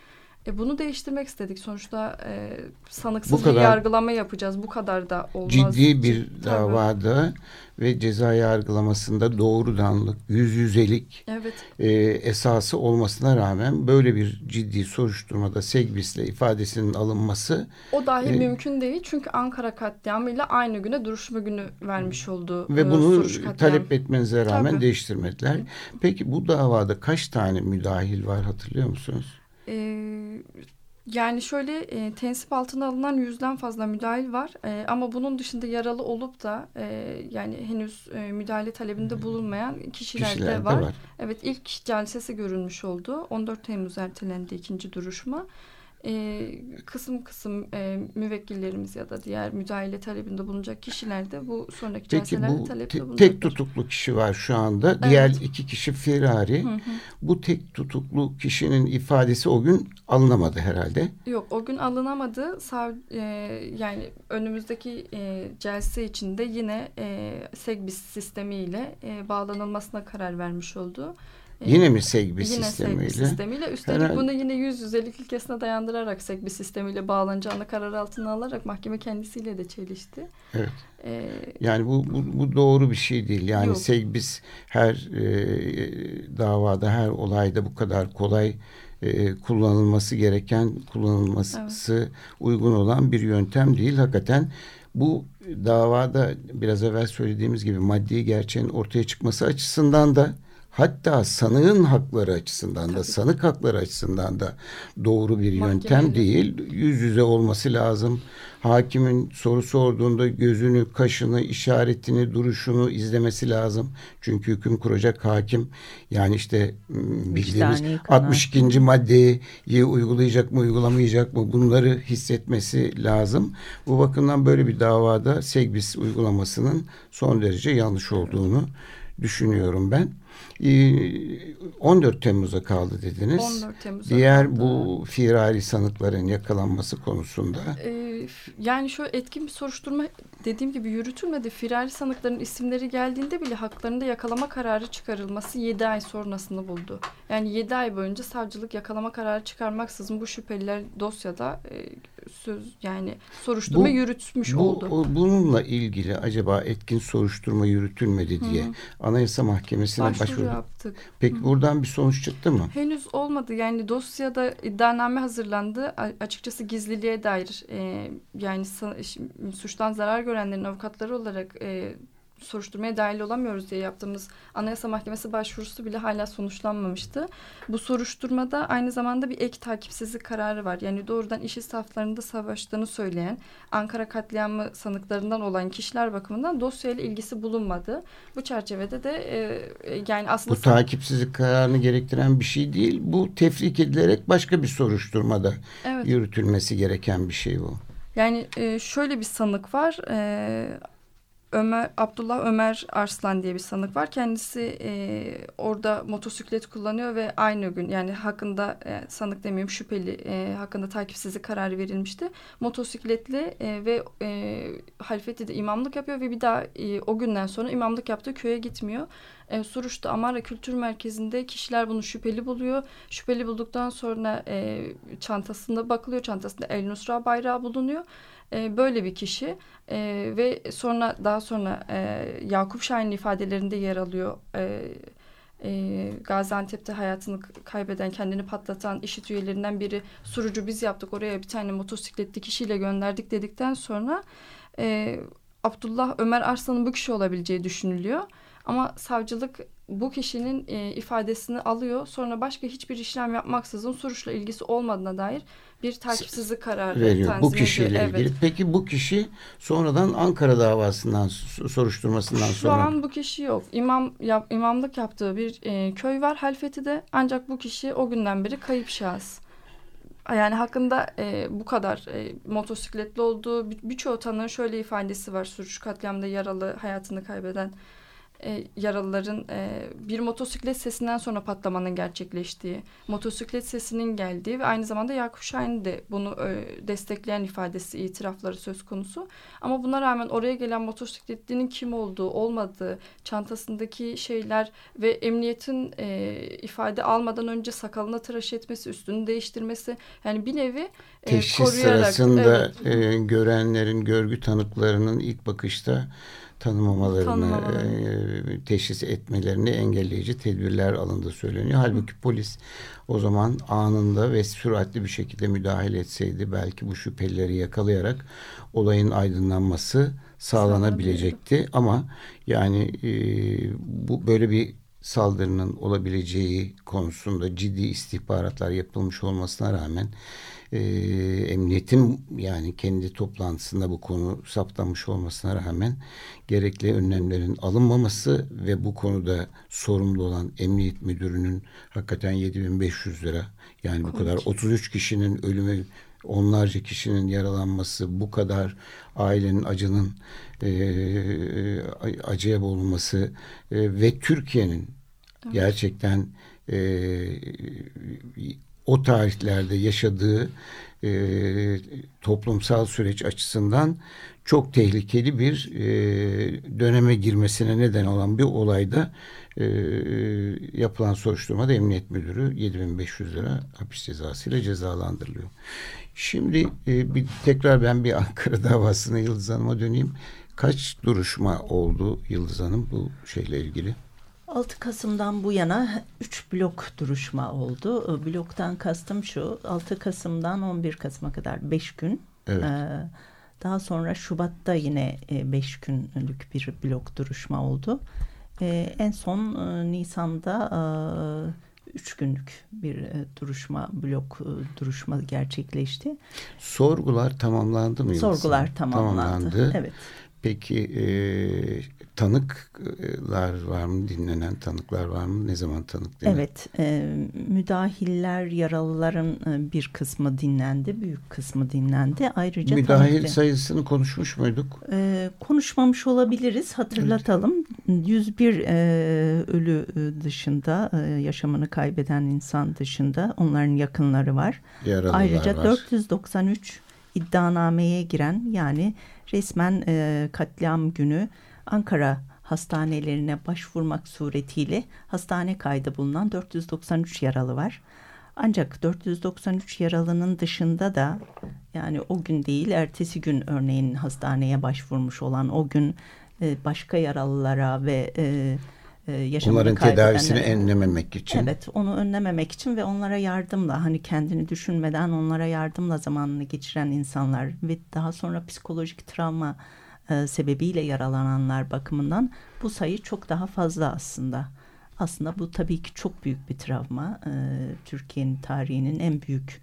E bunu değiştirmek istedik. Sonuçta e, sanıksız bu kadar, bir yargılama yapacağız. Bu kadar da olmaz. Ciddi bir Tabii. davada ve ceza yargılamasında doğrudanlık, yüz yüzelik evet. e, esası olmasına rağmen böyle bir ciddi soruşturmada Segbis'le ifadesinin alınması o dahi e, mümkün değil. Çünkü Ankara katliamıyla aynı güne duruşma günü vermiş olduğu ve e, bunu talep etmenize rağmen Tabii. değiştirmediler. Peki bu davada kaç tane müdahil var hatırlıyor musunuz? Ee, yani şöyle e, tensip altına alınan yüzden fazla müdahil var e, ama bunun dışında yaralı olup da e, yani henüz e, müdahale talebinde bulunmayan kişiler, kişiler de var. var. Evet ilk celsesi görülmüş oldu. 14 Temmuz ertelendi ikinci duruşma e, kısım kısım e, müvekkillerimiz ya da diğer müdahale talebinde bulunacak kişiler de bu sonraki Peki bu te, tek tutuklu kişi var şu anda. Evet. Diğer iki kişi firari. Hı hı. Bu tek tutuklu kişinin ifadesi o gün alınamadı herhalde. Yok o gün alınamadı. Sav, e, yani önümüzdeki e, celse içinde yine e, SEGBİS sistemiyle e, bağlanılmasına karar vermiş oldu. Yine mi SEGBİ yine sistemiyle? SEGBİ sistemiyle. Üstelik Herhalde. bunu yine yüz yüzelik ilkesine dayandırarak SEGBİ sistemiyle bağlanacağını karar altına alarak mahkeme kendisiyle de çelişti. Evet. Ee, yani bu, bu, bu doğru bir şey değil. Yani yok. SEGBİS her e, davada, her olayda bu kadar kolay e, kullanılması gereken, kullanılması evet. uygun olan bir yöntem değil. Hakikaten bu davada biraz evvel söylediğimiz gibi maddi gerçeğin ortaya çıkması açısından da Hatta sanığın hakları açısından Tabii. da sanık hakları açısından da doğru bir Mahkemeli. yöntem değil. Yüz yüze olması lazım. Hakimin soru sorduğunda gözünü, kaşını, işaretini, duruşunu izlemesi lazım. Çünkü hüküm kuracak hakim yani işte bildiğimiz 62. maddeyi uygulayacak mı, uygulamayacak mı bunları hissetmesi lazım. Bu bakımdan böyle bir davada Segbis uygulamasının son derece yanlış olduğunu düşünüyorum ben. 14 ee, Temmuz'a kaldı dediniz. 14 Temmuz'a Diğer kaldı. bu firari sanıkların yakalanması konusunda. Ee, yani şu etkin bir soruşturma dediğim gibi yürütülmedi. Firari sanıkların isimleri geldiğinde bile haklarında yakalama kararı çıkarılması 7 ay sonrasını buldu. Yani 7 ay boyunca savcılık yakalama kararı çıkarmaksızın bu şüpheliler dosyada e, söz yani soruşturma bu, yürütmüş bu, oldu. O, bununla ilgili acaba etkin soruşturma yürütülmedi diye Hı-hı. Anayasa Mahkemesi'ne başvuru yaptık. Peki Hı-hı. buradan bir sonuç çıktı mı? Henüz olmadı. Yani dosyada iddianame hazırlandı. Açıkçası gizliliğe dair e, yani suçtan zarar görenlerin avukatları olarak e, soruşturmaya dahil olamıyoruz diye yaptığımız Anayasa Mahkemesi başvurusu bile hala sonuçlanmamıştı. Bu soruşturmada aynı zamanda bir ek takipsizlik kararı var. Yani doğrudan iş saflarında savaştığını söyleyen Ankara katliamı sanıklarından olan kişiler bakımından dosyayla ilgisi bulunmadı. Bu çerçevede de e, e yani aslında... Bu takipsizlik kararını gerektiren bir şey değil. Bu tefrik edilerek başka bir soruşturmada evet. yürütülmesi gereken bir şey bu. Yani e, şöyle bir sanık var. E, Ömer Abdullah Ömer Arslan diye bir sanık var. Kendisi e, orada motosiklet kullanıyor ve aynı gün yani hakkında e, sanık demeyeyim şüpheli e, hakkında takipsizlik kararı verilmişti. Motosikletle e, ve e, Halifeti'de imamlık yapıyor ve bir daha e, o günden sonra imamlık yaptığı köye gitmiyor. E, Suruç'ta Amara Kültür Merkezi'nde kişiler bunu şüpheli buluyor. Şüpheli bulduktan sonra e, çantasında bakılıyor. Çantasında El Nusra bayrağı bulunuyor. E, böyle bir kişi e, ve sonra daha sonra e, Yakup Şahin'in ifadelerinde yer alıyor. E, e, Gaziantep'te hayatını kaybeden, kendini patlatan işit üyelerinden biri surucu biz yaptık. Oraya bir tane motosikletli kişiyle gönderdik dedikten sonra e, Abdullah Ömer Arslan'ın bu kişi olabileceği düşünülüyor. Ama savcılık bu kişinin e, ifadesini alıyor. Sonra başka hiçbir işlem yapmaksızın suçla ilgisi olmadığına dair bir takipsizlik kararı veriyor. Bu kişiyle ediyor. ilgili. Evet. Peki bu kişi sonradan Ankara davasından soruşturmasından Şu sonra? Şu an bu kişi yok. İmam yap, imamlık yaptığı bir e, köy var Halfeti'de. Ancak bu kişi o günden beri kayıp şahıs. Yani hakkında e, bu kadar e, motosikletli olduğu birçoğu bir tanığın şöyle ifadesi var. Suruç katliamda yaralı hayatını kaybeden e, yaralıların e, bir motosiklet sesinden sonra patlamanın gerçekleştiği, motosiklet sesinin geldiği ve aynı zamanda Yakup Şahin de bunu e, destekleyen ifadesi, itirafları söz konusu. Ama buna rağmen oraya gelen motosikletlinin kim olduğu, olmadığı, çantasındaki şeyler ve emniyetin e, ifade almadan önce sakalını tıraş etmesi, üstünü değiştirmesi yani bir nevi e, Teşhis koruyarak. sırasında evet. e, görenlerin, görgü tanıklarının ilk bakışta tanımamalarını, e, teşhis etmelerini engelleyici tedbirler alındığı söyleniyor. Halbuki polis o zaman anında ve süratli bir şekilde müdahale etseydi belki bu şüphelileri yakalayarak olayın aydınlanması sağlanabilecekti. Ama yani e, bu böyle bir saldırının olabileceği konusunda ciddi istihbaratlar yapılmış olmasına rağmen e, emniyetin yani kendi toplantısında bu konu saptanmış olmasına rağmen gerekli önlemlerin alınmaması ve bu konuda sorumlu olan emniyet müdürünün hakikaten 7500 lira yani bu kadar 33 kişinin ölümü onlarca kişinin yaralanması bu kadar ailenin acının e, acıya boğulması e, ve Türkiye'nin gerçekten e, o tarihlerde yaşadığı e, toplumsal süreç açısından çok tehlikeli bir e, döneme girmesine neden olan bir olayda e, yapılan soruşturmada emniyet müdürü 7500 lira hapis cezası ile cezalandırılıyor. Şimdi e, bir tekrar ben bir Ankara davasına Yıldız Hanım'a döneyim. Kaç duruşma oldu Yıldız Hanım bu şeyle ilgili? 6 Kasım'dan bu yana 3 blok duruşma oldu. Ee, bloktan kastım şu 6 Kasım'dan 11 Kasım'a kadar 5 gün. Evet. Ee, daha sonra Şubat'ta yine 5 e, günlük bir blok duruşma oldu. Ee, en son e, Nisan'da 3 e, günlük bir duruşma, blok duruşma gerçekleşti. Sorgular tamamlandı mı? Sorgular tamamlandı. tamamlandı. Evet. Peki e, tanıklar var mı? Dinlenen tanıklar var mı? Ne zaman tanık dinlendi? Evet. E, müdahiller, yaralıların e, bir kısmı dinlendi. Büyük kısmı dinlendi. Ayrıca Müdahil tanık, sayısını konuşmuş muyduk? E, konuşmamış olabiliriz. Hatırlatalım. Evet. 101 e, ölü e, dışında, e, yaşamını kaybeden insan dışında onların yakınları var. Yaralılar Ayrıca var. 493 iddianameye giren yani resmen e, katliam günü Ankara hastanelerine başvurmak suretiyle hastane kaydı bulunan 493 yaralı var. Ancak 493 yaralının dışında da yani o gün değil ertesi gün örneğin hastaneye başvurmuş olan o gün e, başka yaralılara ve e, e, yaşamını Onların tedavisini önlememek için. Evet onu önlememek için ve onlara yardımla hani kendini düşünmeden onlara yardımla zamanını geçiren insanlar ve daha sonra psikolojik travma e, sebebiyle yaralananlar bakımından bu sayı çok daha fazla aslında. Aslında bu tabii ki çok büyük bir travma. E, Türkiye'nin tarihinin en büyük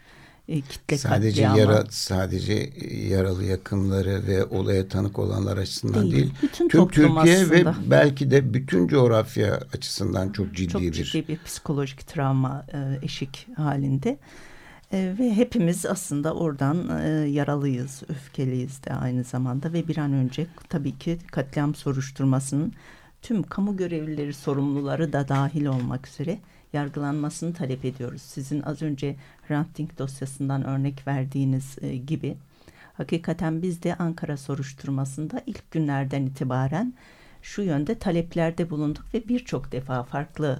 e, kitle sadece yara sadece yaralı yakınları ve olaya tanık olanlar açısından değil, değil bütün tüm Türkiye aslında. ve belki de bütün coğrafya açısından çok ciddi çok bir çok ciddi bir psikolojik travma e, eşik halinde. E, ve hepimiz aslında oradan e, yaralıyız, öfkeliyiz de aynı zamanda ve bir an önce tabii ki katliam soruşturmasının tüm kamu görevlileri sorumluları da dahil olmak üzere yargılanmasını talep ediyoruz. Sizin az önce Hrant dosyasından örnek verdiğiniz e, gibi hakikaten biz de Ankara soruşturmasında ilk günlerden itibaren şu yönde taleplerde bulunduk ve birçok defa farklı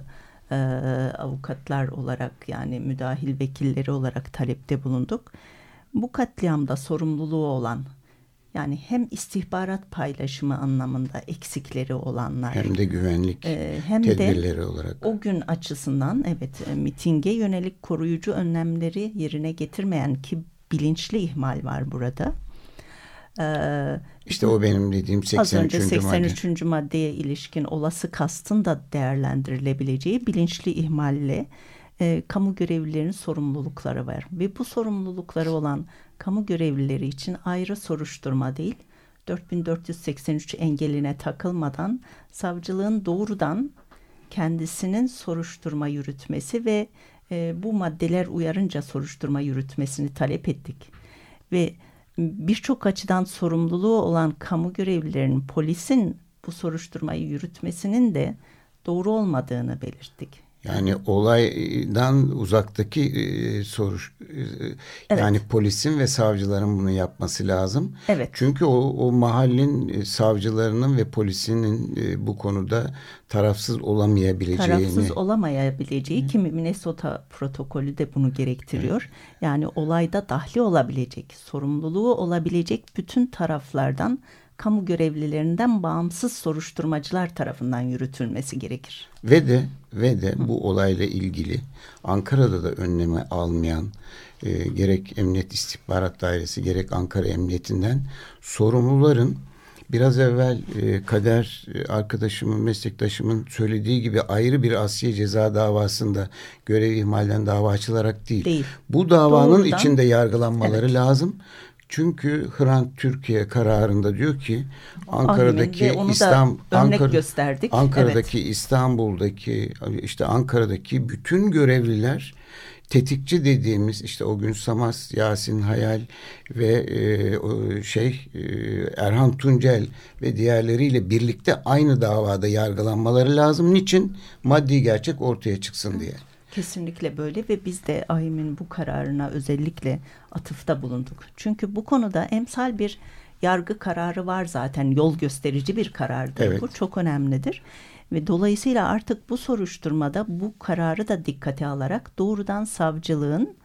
e, avukatlar olarak yani müdahil vekilleri olarak talepte bulunduk. Bu katliamda sorumluluğu olan yani hem istihbarat paylaşımı anlamında eksikleri olanlar hem de güvenlik e, hem tedbirleri de olarak o gün açısından evet mitinge yönelik koruyucu önlemleri yerine getirmeyen ki bilinçli ihmal var burada. Ee, işte o benim dediğim 83. Az önce 83. Madde. maddeye ilişkin olası kastın da değerlendirilebileceği bilinçli ihmalle e, kamu görevlilerinin sorumlulukları var. Ve bu sorumlulukları olan kamu görevlileri için ayrı soruşturma değil, 4483 engeline takılmadan savcılığın doğrudan kendisinin soruşturma yürütmesi ve e, bu maddeler uyarınca soruşturma yürütmesini talep ettik. Ve birçok açıdan sorumluluğu olan kamu görevlilerinin polisin bu soruşturmayı yürütmesinin de doğru olmadığını belirttik. Yani olaydan uzaktaki e, soruş e, evet. yani polisin ve savcıların bunu yapması lazım. Evet. Çünkü o, o mahallin e, savcılarının ve polisinin e, bu konuda tarafsız olamayabileceğini. Tarafsız olamayabileceği Hı. kimi Minnesota protokolü de bunu gerektiriyor. Evet. Yani olayda dahli olabilecek, sorumluluğu olabilecek bütün taraflardan kamu görevlilerinden bağımsız soruşturmacılar tarafından yürütülmesi gerekir. Ve de ve de bu olayla ilgili Ankara'da da önleme almayan e, gerek Emniyet İstihbarat Dairesi gerek Ankara Emniyetinden sorumluların biraz evvel e, Kader e, arkadaşımın, meslektaşımın söylediği gibi ayrı bir Asya ceza davasında görev ihmalden dava açılarak değil. değil. Bu davanın Doğrudan, içinde yargılanmaları evet. lazım. Çünkü Hrant Türkiye kararında diyor ki Ankara'daki İstanbul Ankara, gösterdik. Ankara'daki evet. İstanbul'daki işte Ankara'daki bütün görevliler tetikçi dediğimiz işte o gün Samas, Yasin Hayal ve e, o şey e, Erhan Tuncel ve diğerleriyle birlikte aynı davada yargılanmaları lazım. Niçin? Maddi gerçek ortaya çıksın diye. Kesinlikle böyle ve biz de AYM'in bu kararına özellikle atıfta bulunduk. Çünkü bu konuda emsal bir yargı kararı var zaten yol gösterici bir karardır evet. bu çok önemlidir. Ve dolayısıyla artık bu soruşturmada bu kararı da dikkate alarak doğrudan savcılığın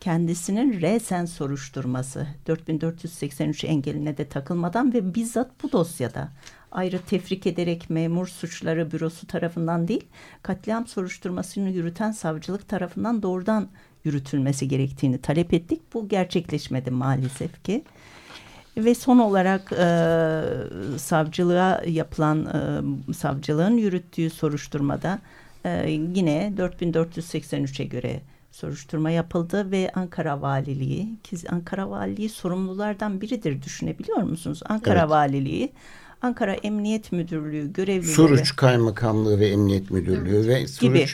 kendisinin resen soruşturması 4483 engeline de takılmadan ve bizzat bu dosyada ayrı tefrik ederek memur suçları bürosu tarafından değil katliam soruşturmasını yürüten savcılık tarafından doğrudan yürütülmesi gerektiğini talep ettik. Bu gerçekleşmedi maalesef ki. Ve son olarak e, savcılığa yapılan e, savcılığın yürüttüğü soruşturmada e, yine 4483'e göre soruşturma yapıldı ve Ankara Valiliği ki Ankara Valiliği sorumlulardan biridir düşünebiliyor musunuz? Ankara evet. Valiliği Ankara Emniyet Müdürlüğü görevlileri. Suruç Kaymakamlığı ve Emniyet Müdürlüğü evet. ve Suruç gibi.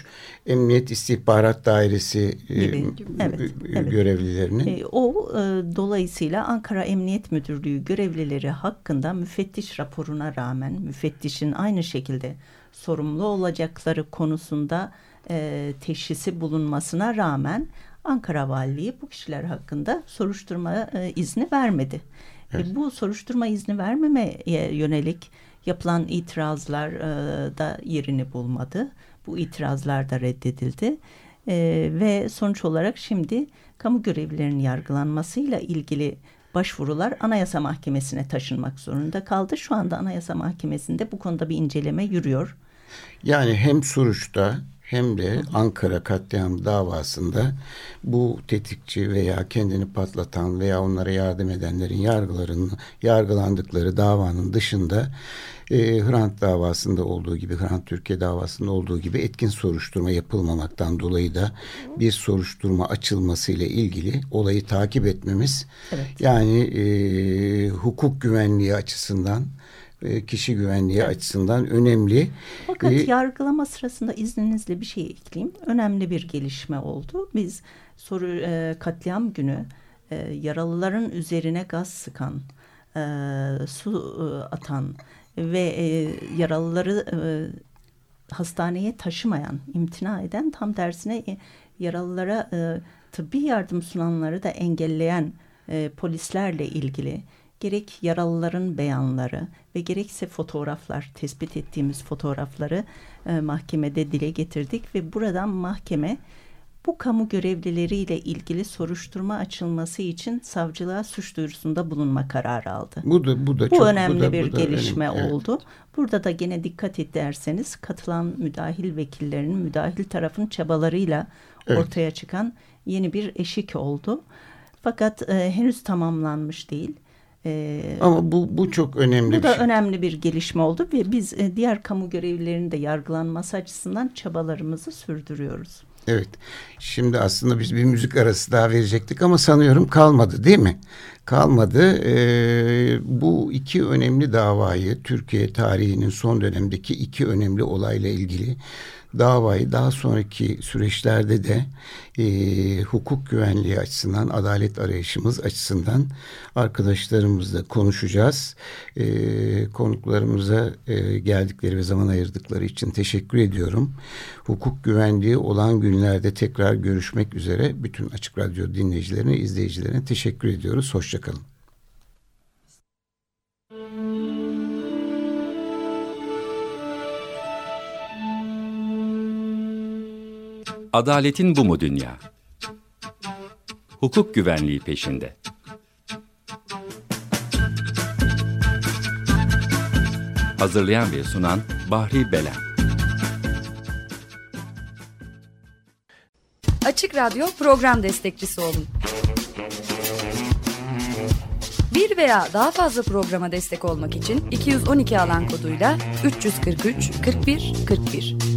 Emniyet İstihbarat Dairesi e, gibi. Evet, evet. görevlilerini. E, o e, dolayısıyla Ankara Emniyet Müdürlüğü görevlileri hakkında müfettiş raporuna rağmen müfettişin aynı şekilde sorumlu olacakları konusunda e, teşhisi bulunmasına rağmen Ankara Valiliği bu kişiler hakkında soruşturma e, izni vermedi. Evet. bu soruşturma izni vermemeye yönelik yapılan itirazlar e, da yerini bulmadı. Bu itirazlar da reddedildi. E, ve sonuç olarak şimdi kamu görevlilerinin yargılanmasıyla ilgili başvurular Anayasa Mahkemesi'ne taşınmak zorunda kaldı. Şu anda Anayasa Mahkemesi'nde bu konuda bir inceleme yürüyor. Yani hem Suruç'ta hem de Ankara katliam davasında bu tetikçi veya kendini patlatan veya onlara yardım edenlerin yargılarının yargılandıkları davanın dışında e, Hrant davasında olduğu gibi Hrant Türkiye davasında olduğu gibi etkin soruşturma yapılmamaktan dolayı da bir soruşturma açılması ile ilgili olayı takip etmemiz evet. yani e, hukuk güvenliği açısından e, kişi güvenliği evet. açısından önemli. Fakat ee, yargılama sırasında izninizle bir şey ekleyeyim. Önemli bir gelişme oldu. Biz soru e, katliam günü e, yaralıların üzerine gaz sıkan, e, su e, atan ve e, yaralıları e, hastaneye taşımayan, imtina eden tam tersine e, yaralılara e, tıbbi yardım sunanları da engelleyen e, polislerle ilgili gerek yaralıların beyanları ve gerekse fotoğraflar, tespit ettiğimiz fotoğrafları e, mahkemede dile getirdik ve buradan mahkeme bu kamu görevlileriyle ilgili soruşturma açılması için savcılığa suç duyurusunda bulunma kararı aldı. Bu da bu da bu çok önemli bu da, bir bu da gelişme önemli. oldu. Evet. Burada da gene dikkat ederseniz katılan müdahil vekillerin müdahil tarafın çabalarıyla evet. ortaya çıkan yeni bir eşik oldu. Fakat e, henüz tamamlanmış değil. Ee, Ama bu bu çok önemli bu bir da şey. önemli bir gelişme oldu ve biz e, diğer kamu görevlilerinin de yargılanması açısından çabalarımızı sürdürüyoruz. Evet. Şimdi aslında biz bir müzik arası daha verecektik ama sanıyorum kalmadı değil mi? Kalmadı. Ee, bu iki önemli davayı Türkiye tarihinin son dönemdeki iki önemli olayla ilgili davayı daha sonraki süreçlerde de e, hukuk güvenliği açısından, adalet arayışımız açısından arkadaşlarımızla konuşacağız. E, konuklarımıza e, geldikleri ve zaman ayırdıkları için teşekkür ediyorum. Hukuk güvenliği olan günlerde tekrar görüşmek üzere bütün Açık Radyo dinleyicilerine, izleyicilerine teşekkür ediyoruz. Hoşçakalın. Adaletin bu mu dünya? Hukuk güvenliği peşinde. Hazırlayan ve sunan Bahri Belen. Açık Radyo program destekçisi olun. Bir veya daha fazla programa destek olmak için 212 alan koduyla 343 41 41